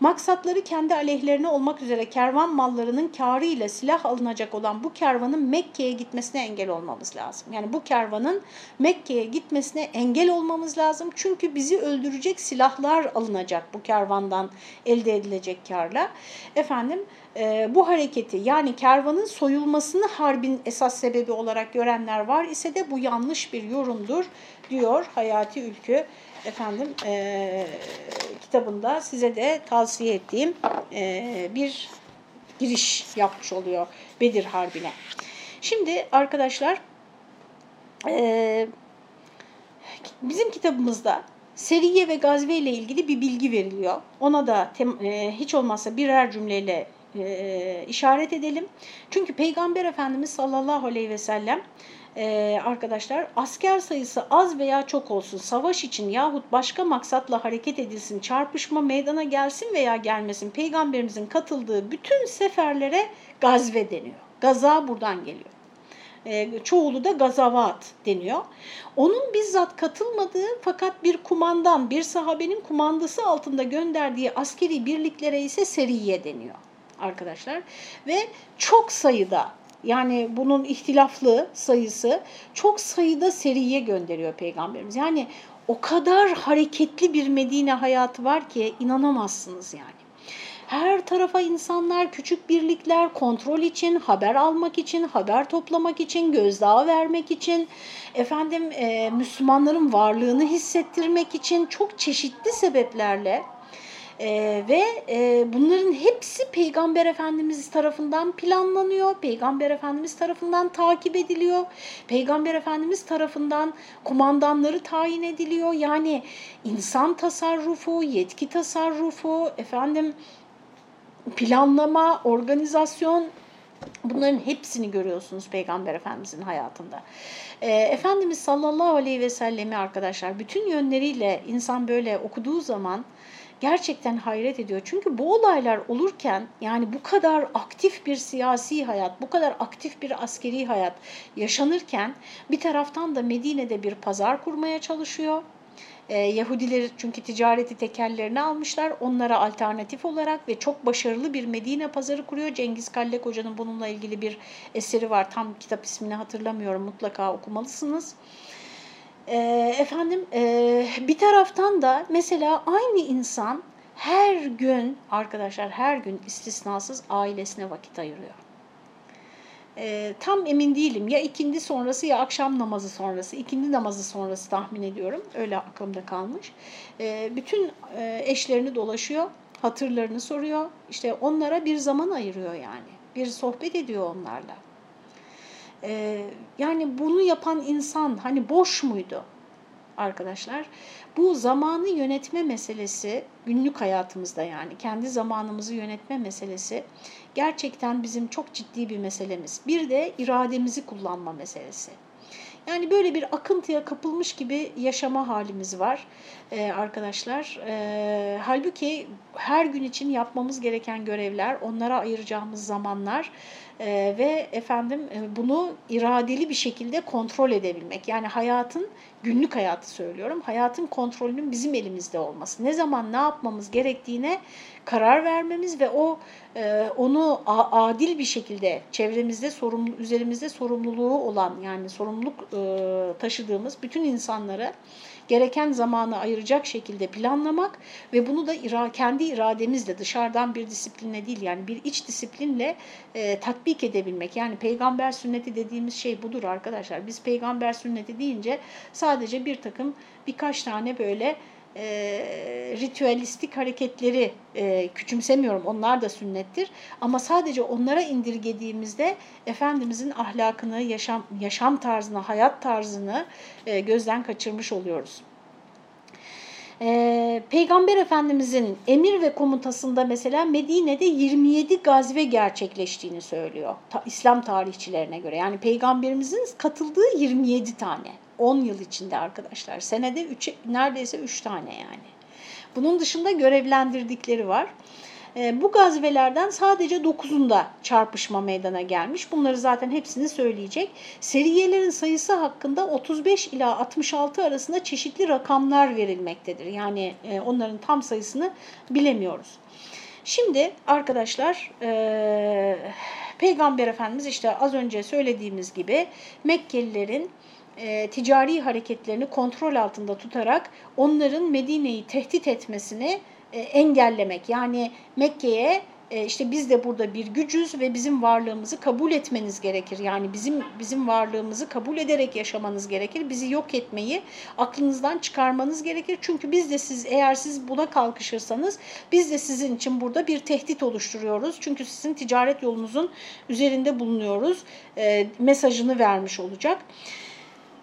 Maksatları kendi aleyhlerine olmak üzere kervan mallarının karı ile silah alınacak olan bu kervanın Mekke'ye gitmesine engel olmamız lazım. Yani bu kervanın Mekke'ye gitmesine engel olmamız lazım. Çünkü bizi öldürecek silahlar alınacak bu kervandan elde edilecek karla. Efendim e, bu hareketi yani kervanın soyulmasını harbin esas sebebi olarak görenler var ise de bu yanlış bir yorumdur diyor Hayati Ülkü efendim e, kitabında size de tavsiye ettiğim e, bir giriş yapmış oluyor Bedir Harbi'ne. Şimdi arkadaşlar e, bizim kitabımızda Seriye ve gazve ile ilgili bir bilgi veriliyor. Ona da e, hiç olmazsa birer cümleyle e, işaret edelim. Çünkü Peygamber Efendimiz sallallahu aleyhi ve sellem e, arkadaşlar asker sayısı az veya çok olsun savaş için yahut başka maksatla hareket edilsin, çarpışma meydana gelsin veya gelmesin peygamberimizin katıldığı bütün seferlere gazve deniyor. Gaza buradan geliyor e, çoğulu da gazavat deniyor. Onun bizzat katılmadığı fakat bir kumandan, bir sahabenin kumandası altında gönderdiği askeri birliklere ise seriye deniyor arkadaşlar. Ve çok sayıda yani bunun ihtilaflı sayısı çok sayıda seriye gönderiyor Peygamberimiz. Yani o kadar hareketli bir Medine hayatı var ki inanamazsınız yani. Her tarafa insanlar, küçük birlikler kontrol için, haber almak için, haber toplamak için, gözdağı vermek için, efendim e, Müslümanların varlığını hissettirmek için çok çeşitli sebeplerle ee, ve e, bunların hepsi Peygamber Efendimiz tarafından planlanıyor, Peygamber Efendimiz tarafından takip ediliyor, Peygamber Efendimiz tarafından kumandanları tayin ediliyor. Yani insan tasarrufu, yetki tasarrufu, efendim planlama, organizasyon bunların hepsini görüyorsunuz Peygamber Efendimizin hayatında. E, Efendimiz sallallahu aleyhi ve sellemi arkadaşlar bütün yönleriyle insan böyle okuduğu zaman gerçekten hayret ediyor. Çünkü bu olaylar olurken yani bu kadar aktif bir siyasi hayat, bu kadar aktif bir askeri hayat yaşanırken bir taraftan da Medine'de bir pazar kurmaya çalışıyor. Ee, Yahudiler çünkü ticareti tekellerine almışlar. Onlara alternatif olarak ve çok başarılı bir Medine pazarı kuruyor. Cengiz Kallek Hoca'nın bununla ilgili bir eseri var. Tam kitap ismini hatırlamıyorum. Mutlaka okumalısınız. E, efendim e, bir taraftan da mesela aynı insan her gün arkadaşlar her gün istisnasız ailesine vakit ayırıyor. E, tam emin değilim ya ikindi sonrası ya akşam namazı sonrası, ikindi namazı sonrası tahmin ediyorum. Öyle aklımda kalmış. E, bütün e, eşlerini dolaşıyor, hatırlarını soruyor. İşte onlara bir zaman ayırıyor yani. Bir sohbet ediyor onlarla. Ee, yani bunu yapan insan hani boş muydu arkadaşlar? Bu zamanı yönetme meselesi günlük hayatımızda yani kendi zamanımızı yönetme meselesi gerçekten bizim çok ciddi bir meselemiz. Bir de irademizi kullanma meselesi. Yani böyle bir akıntıya kapılmış gibi yaşama halimiz var e, arkadaşlar. E, halbuki her gün için yapmamız gereken görevler, onlara ayıracağımız zamanlar e, ve efendim e, bunu iradeli bir şekilde kontrol edebilmek. Yani hayatın günlük hayatı söylüyorum. Hayatın kontrolünün bizim elimizde olması. Ne zaman ne yapmamız gerektiğine karar vermemiz ve o e, onu adil bir şekilde çevremizde sorumlu üzerimizde sorumluluğu olan yani sorumluluk e, taşıdığımız bütün insanlara gereken zamanı ayıracak şekilde planlamak ve bunu da ira, kendi irademizle dışarıdan bir disiplinle değil yani bir iç disiplinle e, tatbik edebilmek. Yani peygamber sünneti dediğimiz şey budur arkadaşlar. Biz peygamber sünneti deyince sadece bir takım birkaç tane böyle e, ritüelistik hareketleri e, küçümsemiyorum. Onlar da sünnettir. Ama sadece onlara indirgediğimizde Efendimizin ahlakını, yaşam, yaşam tarzını, hayat tarzını e, gözden kaçırmış oluyoruz. Ee, Peygamber Efendimizin emir ve komutasında mesela Medine'de 27 gazve gerçekleştiğini söylüyor ta, İslam tarihçilerine göre. Yani Peygamberimizin katıldığı 27 tane. 10 yıl içinde arkadaşlar. Senede 3, neredeyse 3 tane yani. Bunun dışında görevlendirdikleri var. E, bu gazvelerden sadece 9'unda çarpışma meydana gelmiş. Bunları zaten hepsini söyleyecek. Seriyelerin sayısı hakkında 35 ila 66 arasında çeşitli rakamlar verilmektedir. Yani e, onların tam sayısını bilemiyoruz. Şimdi arkadaşlar e, Peygamber Efendimiz işte az önce söylediğimiz gibi Mekkelilerin e, ticari hareketlerini kontrol altında tutarak onların Medine'yi tehdit etmesini e, engellemek. Yani Mekke'ye e, işte biz de burada bir gücüz ve bizim varlığımızı kabul etmeniz gerekir. Yani bizim bizim varlığımızı kabul ederek yaşamanız gerekir. Bizi yok etmeyi aklınızdan çıkarmanız gerekir. Çünkü biz de siz eğer siz buna kalkışırsanız biz de sizin için burada bir tehdit oluşturuyoruz. Çünkü sizin ticaret yolunuzun üzerinde bulunuyoruz. E, mesajını vermiş olacak.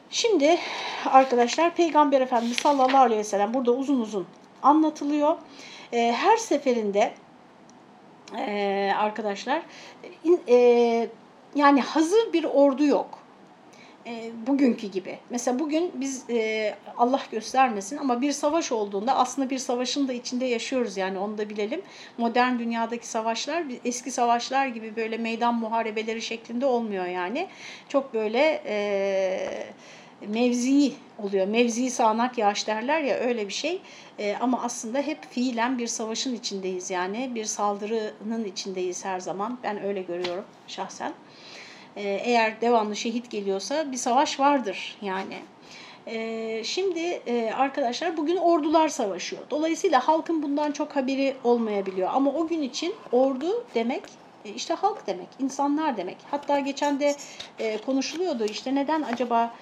Şimdi arkadaşlar Peygamber Efendimiz sallallahu aleyhi ve sellem burada uzun uzun anlatılıyor. E, her seferinde e, arkadaşlar e, yani hazır bir ordu yok. E, bugünkü gibi. Mesela bugün biz e, Allah göstermesin ama bir savaş olduğunda aslında bir savaşın da içinde yaşıyoruz yani onu da bilelim. Modern dünyadaki savaşlar eski savaşlar gibi böyle meydan muharebeleri şeklinde olmuyor yani. Çok böyle... E, mevzi oluyor. Mevzi sağanak yağış derler ya öyle bir şey. E, ama aslında hep fiilen bir savaşın içindeyiz yani bir saldırının içindeyiz her zaman. Ben öyle görüyorum şahsen. E, eğer devamlı şehit geliyorsa bir savaş vardır yani. E, şimdi e, arkadaşlar bugün ordular savaşıyor. Dolayısıyla halkın bundan çok haberi olmayabiliyor. Ama o gün için ordu demek e, işte halk demek, insanlar demek. Hatta geçen de e, konuşuluyordu işte neden acaba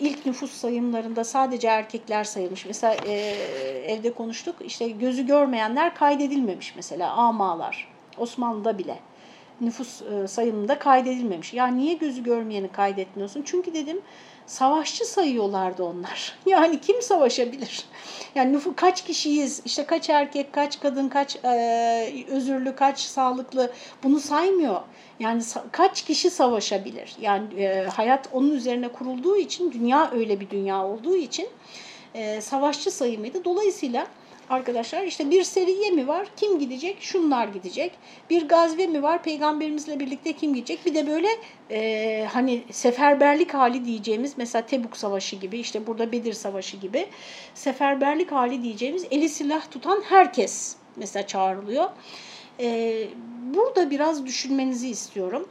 ilk nüfus sayımlarında sadece erkekler sayılmış. Mesela evde konuştuk işte gözü görmeyenler kaydedilmemiş mesela amalar Osmanlı'da bile nüfus e, sayımında kaydedilmemiş. Ya niye gözü görmeyeni kaydetmiyorsun? Çünkü dedim savaşçı sayıyorlardı onlar. [laughs] Yani kim savaşabilir? Yani nüfus kaç kişiyiz? İşte kaç erkek, kaç kadın, kaç e, özürlü, kaç sağlıklı bunu saymıyor. Yani kaç kişi savaşabilir? Yani e, hayat onun üzerine kurulduğu için, dünya öyle bir dünya olduğu için e, savaşçı sayımıydı. Dolayısıyla arkadaşlar işte bir seriye mi var? Kim gidecek? Şunlar gidecek. Bir gazve mi var? Peygamberimizle birlikte kim gidecek? Bir de böyle e, hani seferberlik hali diyeceğimiz mesela Tebuk Savaşı gibi işte burada Bedir Savaşı gibi seferberlik hali diyeceğimiz eli silah tutan herkes mesela çağrılıyor. E, burada biraz düşünmenizi istiyorum.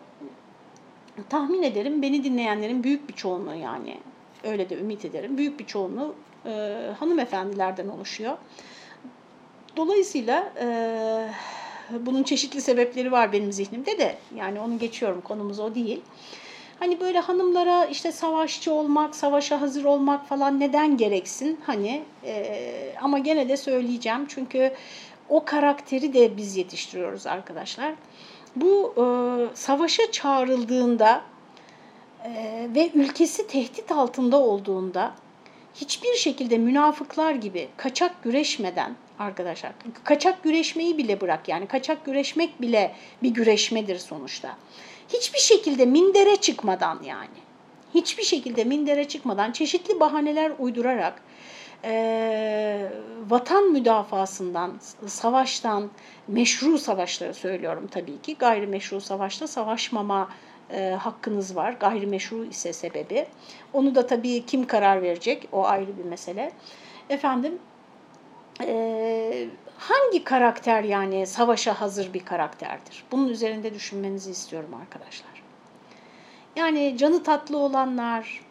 Tahmin ederim beni dinleyenlerin büyük bir çoğunluğu yani öyle de ümit ederim. Büyük bir çoğunluğu e, hanımefendilerden oluşuyor. Dolayısıyla e, bunun çeşitli sebepleri var benim zihnimde de yani onu geçiyorum konumuz o değil. Hani böyle hanımlara işte savaşçı olmak, savaşa hazır olmak falan neden gereksin? Hani e, ama gene de söyleyeceğim çünkü o karakteri de biz yetiştiriyoruz arkadaşlar. Bu e, savaşa çağrıldığında e, ve ülkesi tehdit altında olduğunda hiçbir şekilde münafıklar gibi kaçak güreşmeden arkadaşlar kaçak güreşmeyi bile bırak yani kaçak güreşmek bile bir güreşmedir sonuçta. Hiçbir şekilde mindere çıkmadan yani hiçbir şekilde mindere çıkmadan çeşitli bahaneler uydurarak e, vatan müdafasından, savaştan, meşru savaşları söylüyorum tabii ki. Gayrimeşru savaşta savaşmama e, hakkınız var. Gayrimeşru ise sebebi. Onu da tabii kim karar verecek o ayrı bir mesele. Efendim e, hangi karakter yani savaşa hazır bir karakterdir? Bunun üzerinde düşünmenizi istiyorum arkadaşlar. Yani canı tatlı olanlar,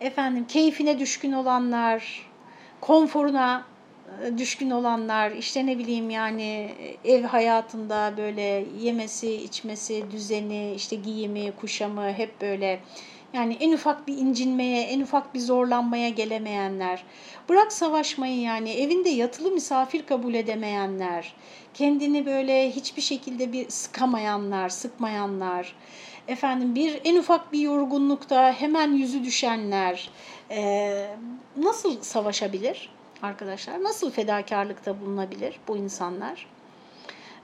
efendim keyfine düşkün olanlar, konforuna e, düşkün olanlar, işte ne bileyim yani ev hayatında böyle yemesi, içmesi, düzeni, işte giyimi, kuşamı hep böyle yani en ufak bir incinmeye, en ufak bir zorlanmaya gelemeyenler, bırak savaşmayı yani evinde yatılı misafir kabul edemeyenler, kendini böyle hiçbir şekilde bir sıkamayanlar, sıkmayanlar, efendim bir en ufak bir yorgunlukta hemen yüzü düşenler e, nasıl savaşabilir arkadaşlar? Nasıl fedakarlıkta bulunabilir bu insanlar?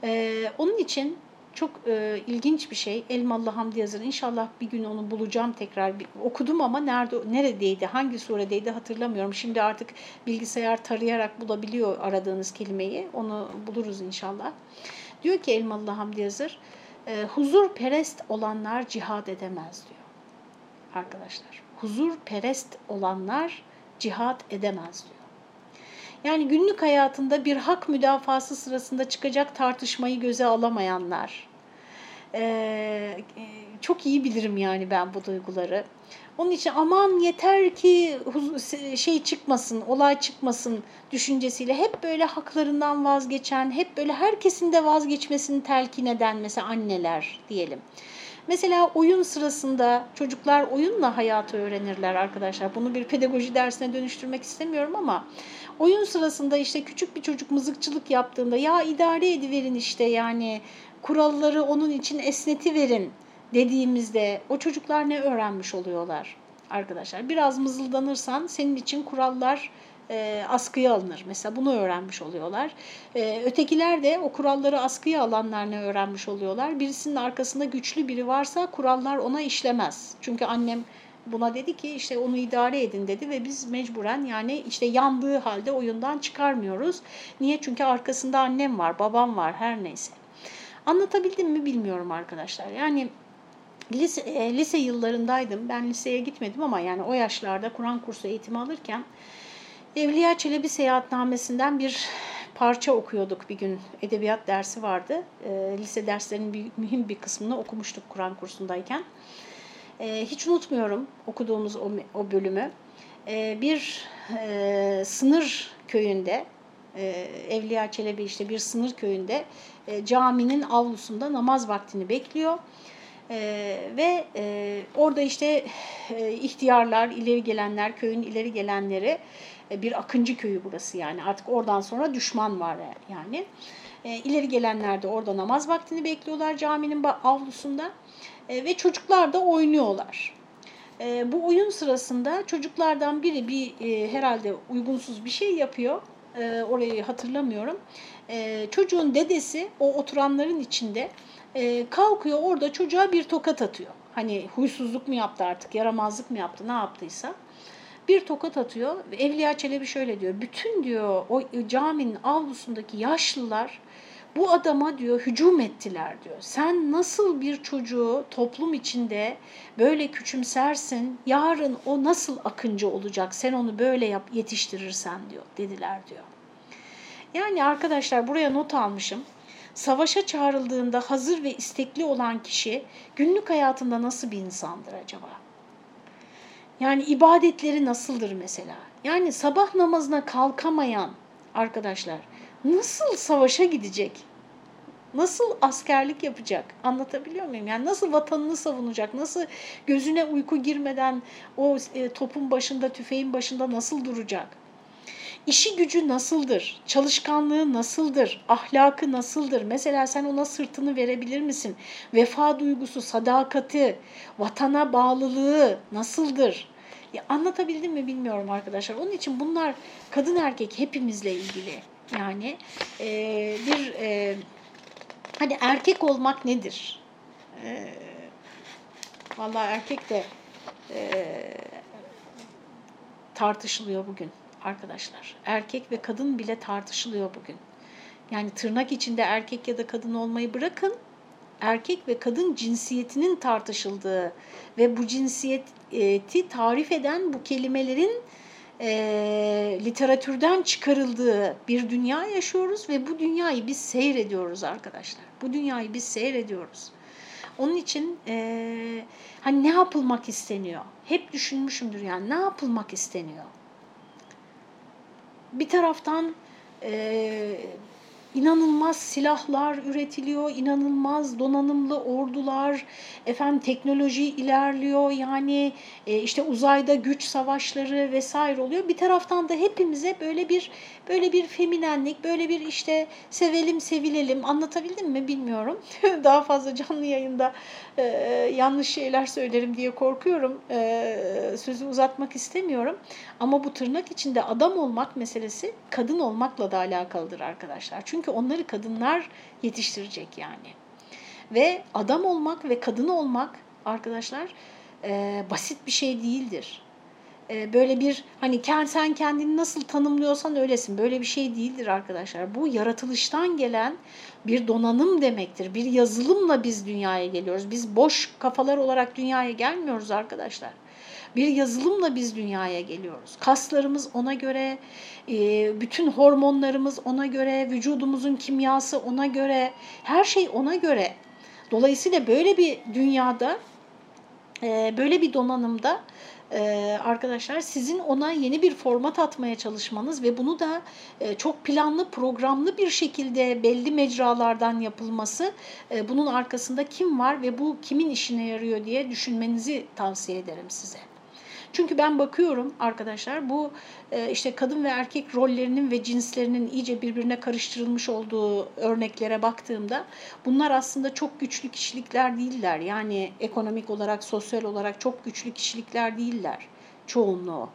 E, onun için Çok e, ilginç bir şey. Elmalı Hamdi Yazır. İnşallah bir gün onu bulacağım tekrar. Bir, okudum ama nerede neredeydi, hangi suredeydi hatırlamıyorum. Şimdi artık bilgisayar tarayarak bulabiliyor aradığınız kelimeyi. Onu buluruz inşallah. Diyor ki Elmalı Hamdi Yazır, e, huzur perest olanlar cihad edemez diyor. Arkadaşlar, huzur perest olanlar cihad edemez diyor. Yani günlük hayatında bir hak müdafası sırasında çıkacak tartışmayı göze alamayanlar. Ee, çok iyi bilirim yani ben bu duyguları. Onun için aman yeter ki şey çıkmasın, olay çıkmasın düşüncesiyle hep böyle haklarından vazgeçen, hep böyle herkesin de vazgeçmesini telkin eden mesela anneler diyelim. Mesela oyun sırasında çocuklar oyunla hayatı öğrenirler arkadaşlar. Bunu bir pedagoji dersine dönüştürmek istemiyorum ama oyun sırasında işte küçük bir çocuk mızıkçılık yaptığında ya idare ediverin işte yani kuralları onun için esneti verin dediğimizde o çocuklar ne öğrenmiş oluyorlar arkadaşlar? Biraz mızıldanırsan senin için kurallar e, askıya alınır. Mesela bunu öğrenmiş oluyorlar. E, ötekiler de o kuralları askıya alanlar ne öğrenmiş oluyorlar? Birisinin arkasında güçlü biri varsa kurallar ona işlemez. Çünkü annem buna dedi ki işte onu idare edin dedi ve biz mecburen yani işte yandığı halde oyundan çıkarmıyoruz. Niye? Çünkü arkasında annem var, babam var her neyse. Anlatabildim mi bilmiyorum arkadaşlar. Yani lise, e, lise yıllarındaydım. Ben liseye gitmedim ama yani o yaşlarda Kur'an kursu eğitimi alırken Evliya Çelebi seyahatnamesinden bir parça okuyorduk bir gün. Edebiyat dersi vardı. E, lise derslerinin bir, mühim bir kısmını okumuştuk Kur'an kursundayken. E, hiç unutmuyorum okuduğumuz o, o bölümü. E, bir e, sınır köyünde, e, Evliya Çelebi işte bir sınır köyünde e, caminin avlusunda namaz vaktini bekliyor. E, ve e, orada işte e, ihtiyarlar, ileri gelenler, köyün ileri gelenleri bir akıncı köyü burası yani artık oradan sonra düşman var yani. E, ileri gelenler de orada namaz vaktini bekliyorlar caminin avlusunda e, ve çocuklar da oynuyorlar. E, bu oyun sırasında çocuklardan biri bir e, herhalde uygunsuz bir şey yapıyor. E, orayı hatırlamıyorum. E, çocuğun dedesi o oturanların içinde e, kalkıyor orada çocuğa bir tokat atıyor. Hani huysuzluk mu yaptı artık, yaramazlık mı yaptı, ne yaptıysa bir tokat atıyor. Evliya Çelebi şöyle diyor. Bütün diyor o caminin avlusundaki yaşlılar bu adama diyor hücum ettiler diyor. Sen nasıl bir çocuğu toplum içinde böyle küçümsersin, yarın o nasıl akıncı olacak, sen onu böyle yap, yetiştirirsen diyor dediler diyor. Yani arkadaşlar buraya not almışım. Savaşa çağrıldığında hazır ve istekli olan kişi günlük hayatında nasıl bir insandır acaba? Yani ibadetleri nasıldır mesela? Yani sabah namazına kalkamayan arkadaşlar nasıl savaşa gidecek? Nasıl askerlik yapacak? Anlatabiliyor muyum? Yani nasıl vatanını savunacak? Nasıl gözüne uyku girmeden o e, topun başında, tüfeğin başında nasıl duracak? İşi gücü nasıldır? Çalışkanlığı nasıldır? Ahlakı nasıldır? Mesela sen ona sırtını verebilir misin? Vefa duygusu, sadakati, vatana bağlılığı nasıldır? Ya anlatabildim mi bilmiyorum arkadaşlar. Onun için bunlar kadın erkek hepimizle ilgili. Yani e, bir e, hani erkek olmak nedir? E, vallahi erkek de e, tartışılıyor bugün arkadaşlar. Erkek ve kadın bile tartışılıyor bugün. Yani tırnak içinde erkek ya da kadın olmayı bırakın. Erkek ve kadın cinsiyetinin tartışıldığı ve bu cinsiyeti tarif eden bu kelimelerin e, literatürden çıkarıldığı bir dünya yaşıyoruz ve bu dünyayı biz seyrediyoruz arkadaşlar. Bu dünyayı biz seyrediyoruz. Onun için e, hani ne yapılmak isteniyor? Hep düşünmüşümdür yani ne yapılmak isteniyor? Bir taraftan e, inanılmaz silahlar üretiliyor, inanılmaz donanımlı ordular, efendim teknoloji ilerliyor. Yani e, işte uzayda güç savaşları vesaire oluyor. Bir taraftan da hepimize böyle bir böyle bir feminenlik, böyle bir işte sevelim, sevilelim anlatabildim mi bilmiyorum. [laughs] Daha fazla canlı yayında e, yanlış şeyler söylerim diye korkuyorum. E, sözü uzatmak istemiyorum. Ama bu tırnak içinde adam olmak meselesi kadın olmakla da alakalıdır arkadaşlar. Çünkü onları kadınlar yetiştirecek yani. Ve adam olmak ve kadın olmak arkadaşlar e, basit bir şey değildir. E, böyle bir hani sen kendini nasıl tanımlıyorsan öylesin. Böyle bir şey değildir arkadaşlar. Bu yaratılıştan gelen bir donanım demektir. Bir yazılımla biz dünyaya geliyoruz. Biz boş kafalar olarak dünyaya gelmiyoruz arkadaşlar. Bir yazılımla biz dünyaya geliyoruz. Kaslarımız ona göre, e, bütün hormonlarımız ona göre, vücudumuzun kimyası ona göre, her şey ona göre. Dolayısıyla böyle bir dünyada, e, böyle bir donanımda ee, arkadaşlar sizin ona yeni bir format atmaya çalışmanız ve bunu da e, çok planlı programlı bir şekilde belli mecralardan yapılması e, bunun arkasında kim var ve bu kimin işine yarıyor diye düşünmenizi tavsiye ederim size. Çünkü ben bakıyorum arkadaşlar bu e, işte kadın ve erkek rollerinin ve cinslerinin iyice birbirine karıştırılmış olduğu örneklere baktığımda bunlar aslında çok güçlü kişilikler değiller. Yani ekonomik olarak, sosyal olarak çok güçlü kişilikler değiller çoğunluğu.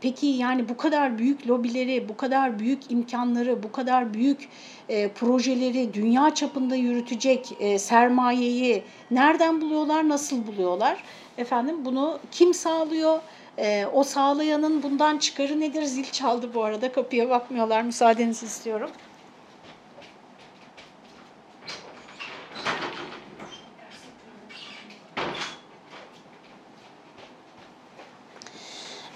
Peki yani bu kadar büyük lobileri, bu kadar büyük imkanları, bu kadar büyük e, projeleri dünya çapında yürütecek e, sermayeyi nereden buluyorlar, nasıl buluyorlar? Efendim bunu kim sağlıyor? E, o sağlayanın bundan çıkarı nedir? Zil çaldı bu arada. Kapıya bakmıyorlar. Müsaadenizi istiyorum.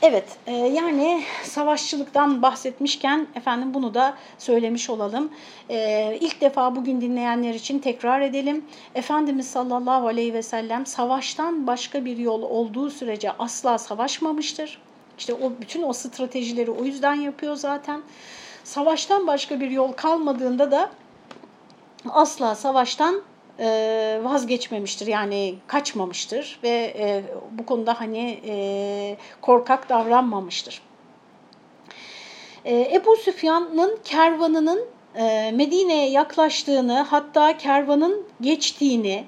Evet, e, yani savaşçılıktan bahsetmişken efendim bunu da söylemiş olalım. E, ilk defa bugün dinleyenler için tekrar edelim. Efendimiz sallallahu aleyhi ve sellem savaştan başka bir yol olduğu sürece asla savaşmamıştır. İşte o bütün o stratejileri o yüzden yapıyor zaten. Savaştan başka bir yol kalmadığında da asla savaştan vazgeçmemiştir yani kaçmamıştır ve e, bu konuda hani e, korkak davranmamıştır. Ebu Süfyan'ın kervanının Medine'ye yaklaştığını hatta kervanın geçtiğini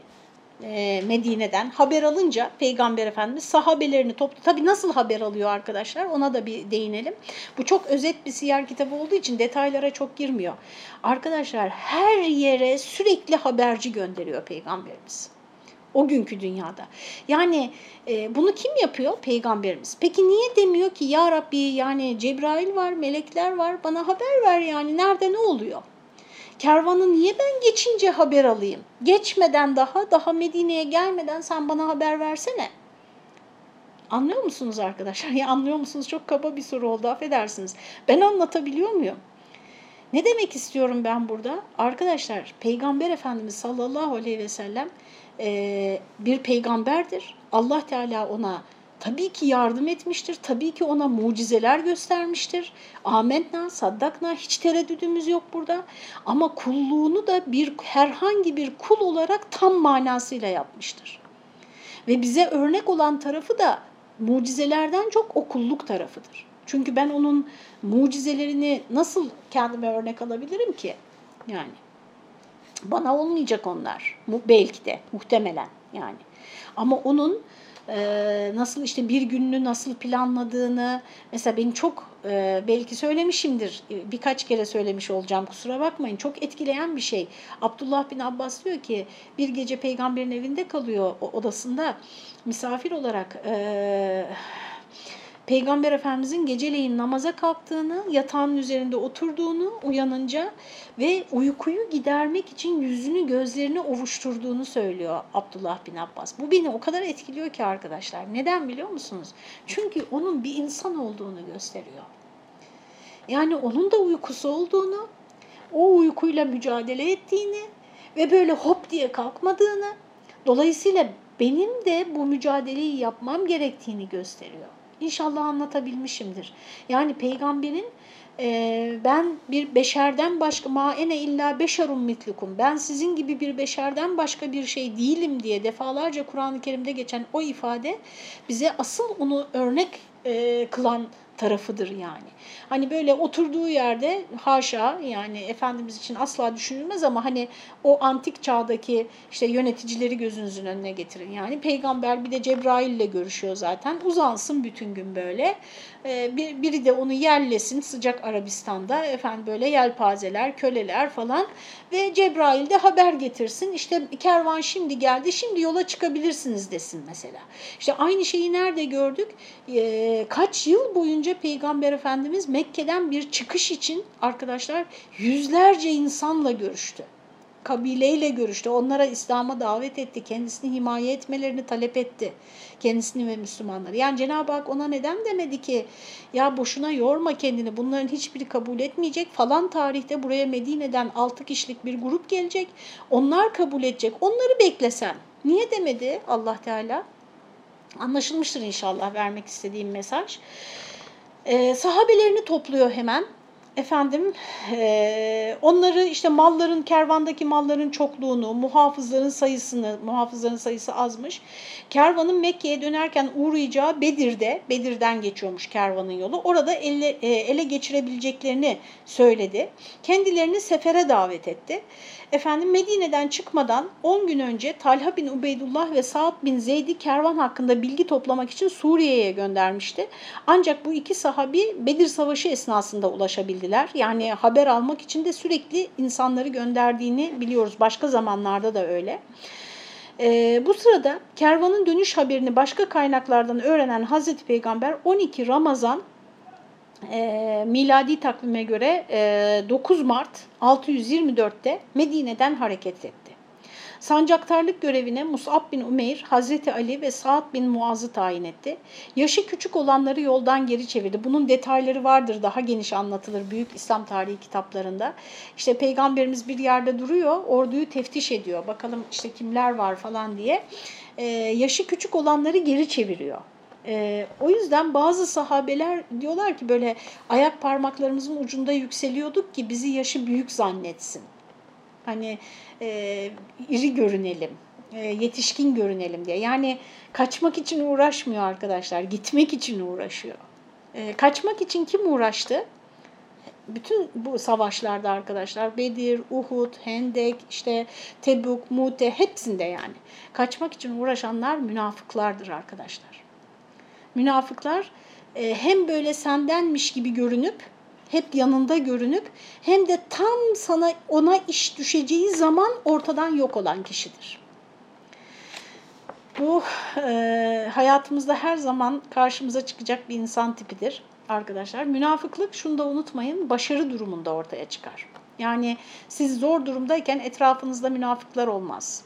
e, Medine'den haber alınca Peygamber Efendimiz sahabelerini toplu. Tabi nasıl haber alıyor arkadaşlar ona da bir değinelim. Bu çok özet bir siyer kitabı olduğu için detaylara çok girmiyor. Arkadaşlar her yere sürekli haberci gönderiyor Peygamberimiz. O günkü dünyada. Yani e, bunu kim yapıyor? Peygamberimiz. Peki niye demiyor ki ya Rabbi yani Cebrail var, melekler var bana haber ver yani nerede ne oluyor? Kervanı niye ben geçince haber alayım? Geçmeden daha, daha Medine'ye gelmeden sen bana haber versene. Anlıyor musunuz arkadaşlar? [laughs] Ya anlıyor musunuz? Çok kaba bir soru oldu affedersiniz. Ben anlatabiliyor muyum? Ne demek istiyorum ben burada? Arkadaşlar Peygamber Efendimiz sallallahu aleyhi ve sellem bir peygamberdir. Allah Teala ona tabii ki yardım etmiştir. Tabii ki ona mucizeler göstermiştir. Amenna, saddakna hiç tereddüdümüz yok burada. Ama kulluğunu da bir herhangi bir kul olarak tam manasıyla yapmıştır. Ve bize örnek olan tarafı da mucizelerden çok o kulluk tarafıdır. Çünkü ben onun mucizelerini nasıl kendime örnek alabilirim ki? Yani bana olmayacak onlar. Belki de muhtemelen yani. Ama onun e, nasıl işte bir gününü nasıl planladığını mesela beni çok e, belki söylemişimdir birkaç kere söylemiş olacağım kusura bakmayın çok etkileyen bir şey. Abdullah bin Abbas diyor ki bir gece peygamberin evinde kalıyor odasında misafir olarak e, Peygamber Efendimizin geceleyin namaza kalktığını, yatağın üzerinde oturduğunu uyanınca ve uykuyu gidermek için yüzünü gözlerini ovuşturduğunu söylüyor Abdullah bin Abbas. Bu beni o kadar etkiliyor ki arkadaşlar. Neden biliyor musunuz? Çünkü onun bir insan olduğunu gösteriyor. Yani onun da uykusu olduğunu, o uykuyla mücadele ettiğini ve böyle hop diye kalkmadığını, dolayısıyla benim de bu mücadeleyi yapmam gerektiğini gösteriyor. İnşallah anlatabilmişimdir. Yani peygamberin e, ben bir beşerden başka ma ene illa beşerun mitlukum ben sizin gibi bir beşerden başka bir şey değilim diye defalarca Kur'an-ı Kerim'de geçen o ifade bize asıl onu örnek e, kılan tarafıdır yani. Hani böyle oturduğu yerde haşa yani Efendimiz için asla düşünülmez ama hani o antik çağdaki işte yöneticileri gözünüzün önüne getirin. Yani peygamber bir de Cebrail ile görüşüyor zaten. Uzansın bütün gün böyle. Ee, bir, biri de onu yerlesin sıcak Arabistan'da efendim böyle yelpazeler, köleler falan ve Cebrail de haber getirsin. İşte kervan şimdi geldi, şimdi yola çıkabilirsiniz desin mesela. İşte aynı şeyi nerede gördük? Ee, kaç yıl boyunca Peygamber Efendimiz Mekke'den bir çıkış için arkadaşlar yüzlerce insanla görüştü kabileyle görüştü. Onlara İslam'a davet etti. Kendisini himaye etmelerini talep etti. Kendisini ve Müslümanları. Yani Cenab-ı Hak ona neden demedi ki ya boşuna yorma kendini bunların hiçbiri kabul etmeyecek. Falan tarihte buraya Medine'den 6 kişilik bir grup gelecek. Onlar kabul edecek. Onları beklesen. Niye demedi Allah Teala? Anlaşılmıştır inşallah vermek istediğim mesaj. Ee, sahabelerini topluyor hemen efendim e, onları işte malların kervandaki malların çokluğunu, muhafızların sayısını, muhafızların sayısı azmış. Kervanın Mekke'ye dönerken uğrayacağı Bedir'de, Bedir'den geçiyormuş kervanın yolu. Orada ele, e, ele geçirebileceklerini söyledi. Kendilerini sefere davet etti. Efendim Medine'den çıkmadan 10 gün önce Talha bin Ubeydullah ve Sa'd bin Zeyd'i kervan hakkında bilgi toplamak için Suriye'ye göndermişti. Ancak bu iki sahabi Bedir Savaşı esnasında ulaşabildiler. Yani haber almak için de sürekli insanları gönderdiğini biliyoruz. Başka zamanlarda da öyle. Ee, bu sırada kervanın dönüş haberini başka kaynaklardan öğrenen Hazreti Peygamber 12 Ramazan e, miladi takvime göre e, 9 Mart 624'te Medine'den hareket etti. Sancaktarlık görevine Mus'ab bin Umeyr, Hazreti Ali ve Sa'd bin Muaz'ı tayin etti. Yaşı küçük olanları yoldan geri çevirdi. Bunun detayları vardır, daha geniş anlatılır büyük İslam tarihi kitaplarında. İşte peygamberimiz bir yerde duruyor, orduyu teftiş ediyor. Bakalım işte kimler var falan diye. Ee, yaşı küçük olanları geri çeviriyor. E, o yüzden bazı sahabeler diyorlar ki böyle ayak parmaklarımızın ucunda yükseliyorduk ki bizi yaşı büyük zannetsin. Hani e, iri görünelim, e, yetişkin görünelim diye. Yani kaçmak için uğraşmıyor arkadaşlar, gitmek için uğraşıyor. E, kaçmak için kim uğraştı? bütün bu savaşlarda arkadaşlar Bedir, Uhud, Hendek, işte Tebuk, Mute hepsinde yani kaçmak için uğraşanlar münafıklardır arkadaşlar münafıklar e, hem böyle sendenmiş gibi görünüp hep yanında görünüp hem de tam sana ona iş düşeceği zaman ortadan yok olan kişidir. Bu e, hayatımızda her zaman karşımıza çıkacak bir insan tipidir arkadaşlar. Münafıklık şunu da unutmayın başarı durumunda ortaya çıkar. Yani siz zor durumdayken etrafınızda münafıklar olmaz.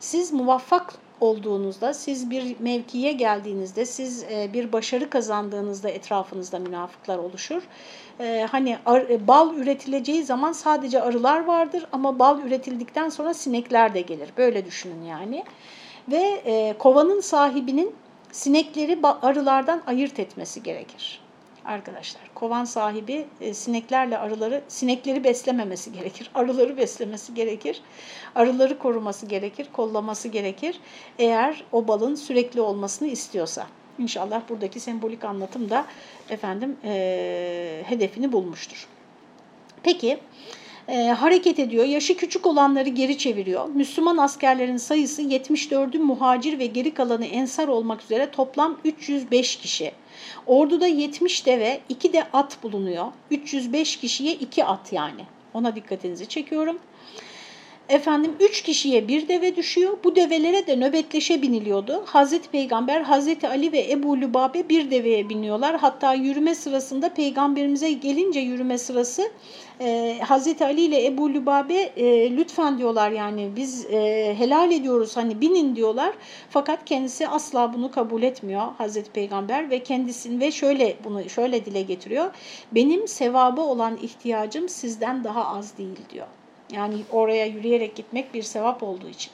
Siz muvaffak olduğunuzda, siz bir mevkiye geldiğinizde, siz e, bir başarı kazandığınızda etrafınızda münafıklar oluşur. E, hani e, bal üretileceği zaman sadece arılar vardır ama bal üretildikten sonra sinekler de gelir. Böyle düşünün yani. Ve kovanın sahibinin sinekleri arılardan ayırt etmesi gerekir arkadaşlar. Kovan sahibi e, sineklerle arıları, sinekleri beslememesi gerekir. [laughs] Arıları beslemesi gerekir. Arıları koruması gerekir, kollaması gerekir. Eğer o balın sürekli olmasını istiyorsa. İnşallah buradaki sembolik anlatım da efendim e, hedefini bulmuştur. Peki e, hareket ediyor. Yaşı küçük olanları geri çeviriyor. Müslüman askerlerin sayısı 74'ü muhacir ve geri kalanı ensar olmak üzere toplam 305 kişi. Orduda 70 deve, 2 de at bulunuyor. 305 kişiye 2 at yani. Ona dikkatinizi çekiyorum. Efendim üç kişiye bir deve düşüyor. Bu develere de nöbetleşe biniliyordu. Hazreti Peygamber, Hazreti Ali ve Ebu Lübabe bir deveye biniyorlar. Hatta yürüme sırasında peygamberimize gelince yürüme sırası e, Hazreti Ali ile Ebu Lübabe e, lütfen diyorlar yani biz e, helal ediyoruz hani binin diyorlar. Fakat kendisi asla bunu kabul etmiyor Hazreti Peygamber ve kendisini ve şöyle bunu şöyle dile getiriyor. Benim sevabı olan ihtiyacım sizden daha az değil diyor. Yani oraya yürüyerek gitmek bir sevap olduğu için.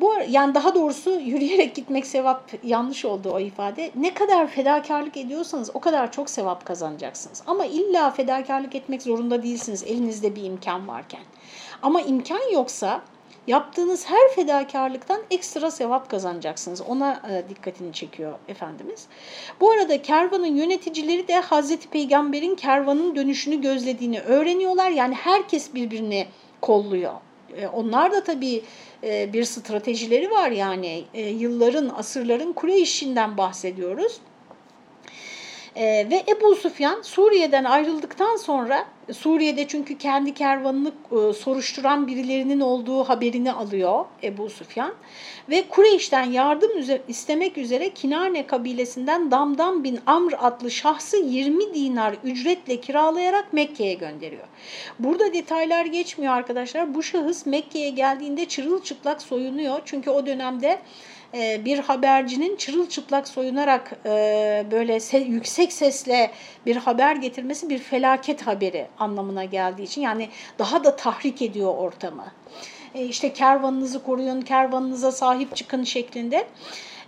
Bu yani daha doğrusu yürüyerek gitmek sevap yanlış oldu o ifade. Ne kadar fedakarlık ediyorsanız o kadar çok sevap kazanacaksınız. Ama illa fedakarlık etmek zorunda değilsiniz elinizde bir imkan varken. Ama imkan yoksa yaptığınız her fedakarlıktan ekstra sevap kazanacaksınız. Ona e, dikkatini çekiyor Efendimiz. Bu arada kervanın yöneticileri de Hazreti Peygamber'in kervanın dönüşünü gözlediğini öğreniyorlar. Yani herkes birbirini kolluyor. E, onlar da tabii bir stratejileri var yani e, yılların, asırların Kureyş'inden bahsediyoruz. E, ve Ebu Sufyan Suriye'den ayrıldıktan sonra Suriye'de çünkü kendi kervanını e, soruşturan birilerinin olduğu haberini alıyor Ebu Sufyan ve Kureyş'ten yardım üzere, istemek üzere Kinane kabilesinden Damdam bin Amr adlı şahsı 20 dinar ücretle kiralayarak Mekke'ye gönderiyor. Burada detaylar geçmiyor arkadaşlar. Bu şahıs Mekke'ye geldiğinde çırılçıplak soyunuyor. Çünkü o dönemde bir habercinin çırılçıplak soyunarak e, böyle yüksek sesle bir haber getirmesi bir felaket haberi anlamına geldiği için yani daha da tahrik ediyor ortamı. E, işte kervanınızı koruyun, kervanınıza sahip çıkın şeklinde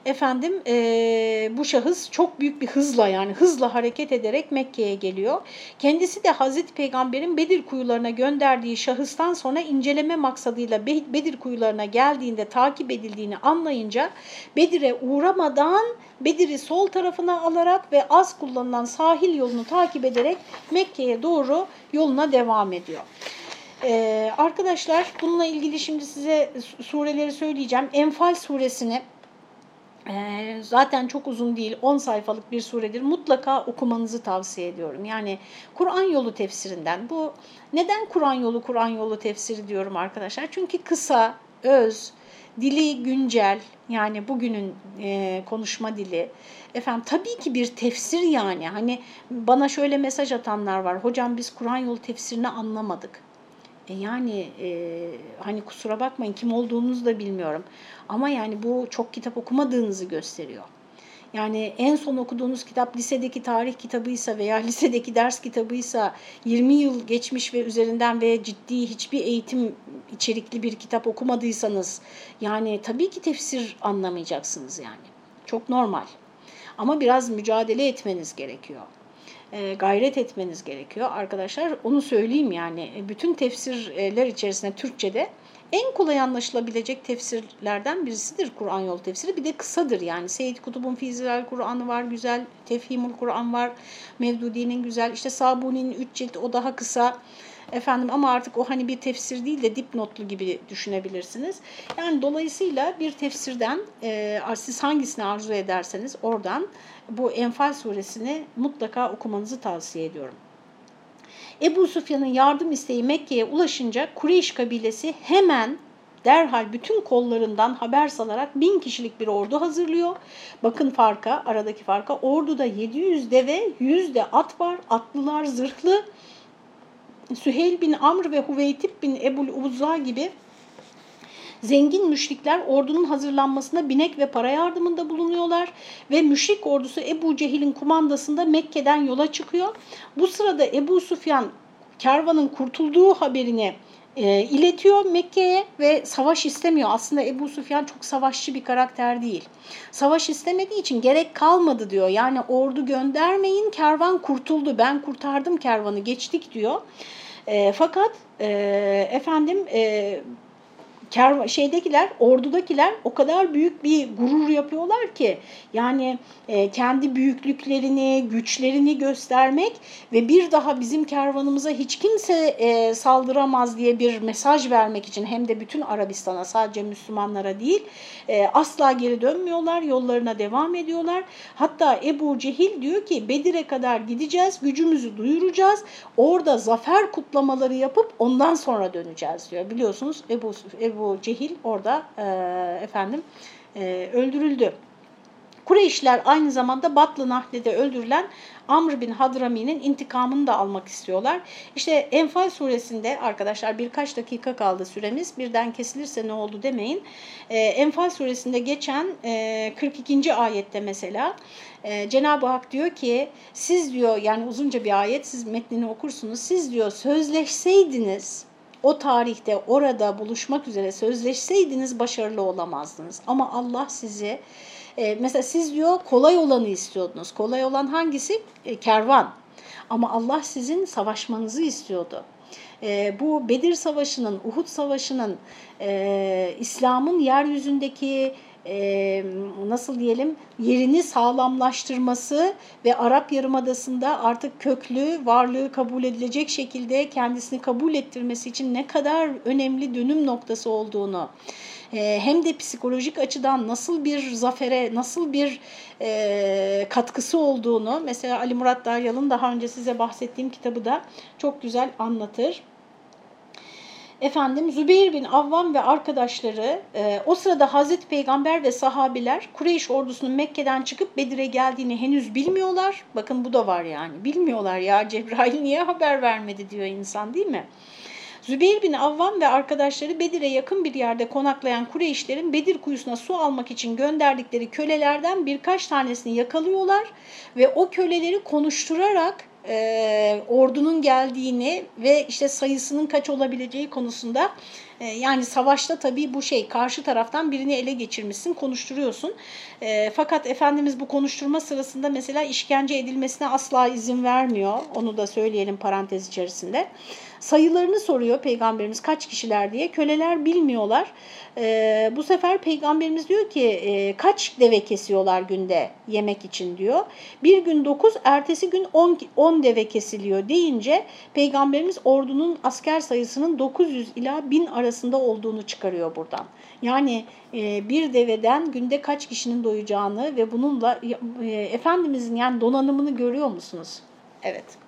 efendim e, bu şahıs çok büyük bir hızla yani hızla hareket ederek Mekke'ye geliyor. Kendisi de Hazreti Peygamber'in Bedir kuyularına gönderdiği şahıstan sonra inceleme maksadıyla Bedir kuyularına geldiğinde takip edildiğini anlayınca Bedir'e uğramadan Bedir'i sol tarafına alarak ve az kullanılan sahil yolunu takip ederek Mekke'ye doğru yoluna devam ediyor. Ee, arkadaşlar bununla ilgili şimdi size sureleri söyleyeceğim. Enfal suresini ee, zaten çok uzun değil 10 sayfalık bir suredir. Mutlaka okumanızı tavsiye ediyorum. Yani Kur'an yolu tefsirinden. Bu neden Kur'an yolu Kur'an yolu tefsiri diyorum arkadaşlar? Çünkü kısa, öz, dili güncel yani bugünün e, konuşma dili. Efendim tabii ki bir tefsir yani. Hani bana şöyle mesaj atanlar var. Hocam biz Kur'an yolu tefsirini anlamadık. E yani e, hani kusura bakmayın kim olduğunuzu da bilmiyorum. Ama yani bu çok kitap okumadığınızı gösteriyor. Yani en son okuduğunuz kitap lisedeki tarih kitabıysa veya [laughs] lisedeki ders kitabıysa 20 yıl geçmiş ve üzerinden ve ciddi hiçbir eğitim içerikli bir kitap okumadıysanız yani tabii ki tefsir anlamayacaksınız yani. Çok normal. Ama biraz mücadele etmeniz gerekiyor e, gayret etmeniz gerekiyor arkadaşlar. Onu söyleyeyim yani e, bütün tefsirler içerisinde Türkçe'de en kolay anlaşılabilecek tefsirlerden birisidir Kur'an yolu tefsiri. Bir de kısadır yani. Seyyid Kutub'un Fizilal Kur'an'ı var, güzel. Tefhimul Kur'an var. Mevdudi'nin güzel. İşte Sabuni'nin üç cilt o daha kısa. Efendim ama artık o hani bir tefsir değil de dipnotlu gibi düşünebilirsiniz. Yani dolayısıyla bir tefsirden e, siz hangisini arzu ederseniz oradan bu Enfal suresini mutlaka okumanızı tavsiye ediyorum. Ebu Sufyan'ın yardım isteği Mekke'ye ulaşınca Kureyş kabilesi hemen derhal bütün kollarından haber salarak bin kişilik bir ordu hazırlıyor. Bakın farka, aradaki farka. Orduda 700 deve, 100 de at var. Atlılar zırhlı. Süheyl bin Amr ve Huveytib bin Ebul Uzza gibi Zengin müşrikler ordunun hazırlanmasına binek ve para yardımında bulunuyorlar ve müşrik ordusu Ebu Cehil'in kumandasında Mekke'den yola çıkıyor. Bu sırada Ebu Sufyan kervanın kurtulduğu haberini e, iletiyor Mekke'ye ve savaş istemiyor. Aslında Ebu Sufyan çok savaşçı bir karakter değil. Savaş istemediği için gerek kalmadı diyor. Yani ordu göndermeyin kervan kurtuldu ben kurtardım kervanı geçtik diyor. E, fakat e, efendim e, Ker, şeydekiler, ordudakiler o kadar büyük bir gurur yapıyorlar ki yani e, kendi büyüklüklerini, güçlerini göstermek ve bir daha bizim kervanımıza hiç kimse e, saldıramaz diye bir mesaj vermek için hem de bütün Arabistan'a sadece Müslümanlara değil e, asla geri dönmüyorlar, yollarına devam ediyorlar. Hatta Ebu Cehil diyor ki Bedir'e kadar gideceğiz, gücümüzü duyuracağız, orada zafer kutlamaları yapıp ondan sonra döneceğiz diyor. Biliyorsunuz Ebu, Ebu Cehil orada e, efendim e, öldürüldü. Kureyşler aynı zamanda Batlı Nahle'de öldürülen Amr bin Hadrami'nin intikamını da almak istiyorlar. İşte Enfal suresinde arkadaşlar birkaç dakika kaldı süremiz. Birden kesilirse ne oldu demeyin. Ee, Enfal suresinde geçen e, 42. ayette mesela e, Cenab-ı Hak diyor ki siz diyor yani uzunca bir ayet siz metnini okursunuz. Siz diyor sözleşseydiniz o tarihte orada buluşmak üzere sözleşseydiniz başarılı olamazdınız. Ama Allah sizi e, mesela siz diyor kolay olanı istiyordunuz. Kolay olan hangisi? E, kervan. Ama Allah sizin savaşmanızı istiyordu. e, bu Bedir Savaşı'nın, Uhud Savaşı'nın e, İslam'ın yeryüzündeki e, nasıl diyelim yerini sağlamlaştırması ve Arap Yarımadası'nda artık köklü varlığı kabul edilecek şekilde kendisini kabul ettirmesi için ne kadar önemli dönüm noktası olduğunu hem de psikolojik açıdan nasıl bir zafere, nasıl bir e, katkısı olduğunu mesela Ali Murat Daryal'ın daha önce size bahsettiğim kitabı da çok güzel anlatır. Efendim Zübeyir bin Avvam ve arkadaşları e, o sırada Hazreti Peygamber ve sahabiler Kureyş ordusunun Mekke'den çıkıp Bedir'e geldiğini henüz bilmiyorlar. Bakın bu da var yani bilmiyorlar ya [laughs] Cebrail niye haber vermedi diyor insan değil mi? Zübeyir bin Avvam ve arkadaşları Bedir'e yakın bir yerde konaklayan Kureyşlerin Bedir kuyusuna su almak için gönderdikleri kölelerden birkaç tanesini yakalıyorlar ve o köleleri konuşturarak e, ordunun geldiğini ve işte sayısının kaç olabileceği konusunda e, yani savaşta tabii bu şey karşı taraftan birini ele geçirmişsin konuşturuyorsun. E, fakat Efendimiz bu konuşturma sırasında mesela işkence edilmesine asla izin vermiyor. Onu da söyleyelim parantez içerisinde. Sayılarını soruyor peygamberimiz kaç kişiler diye. Köleler bilmiyorlar. E, bu sefer peygamberimiz diyor ki e, kaç deve kesiyorlar günde yemek için diyor. Bir gün 9, ertesi gün 10, 10 deve kesiliyor deyince peygamberimiz ordunun asker sayısının 900 ila 1000 arasında olduğunu çıkarıyor buradan. Yani e, bir deveden günde kaç kişinin doyacağını ve bununla e, Efendimizin yani donanımını görüyor musunuz? Evet.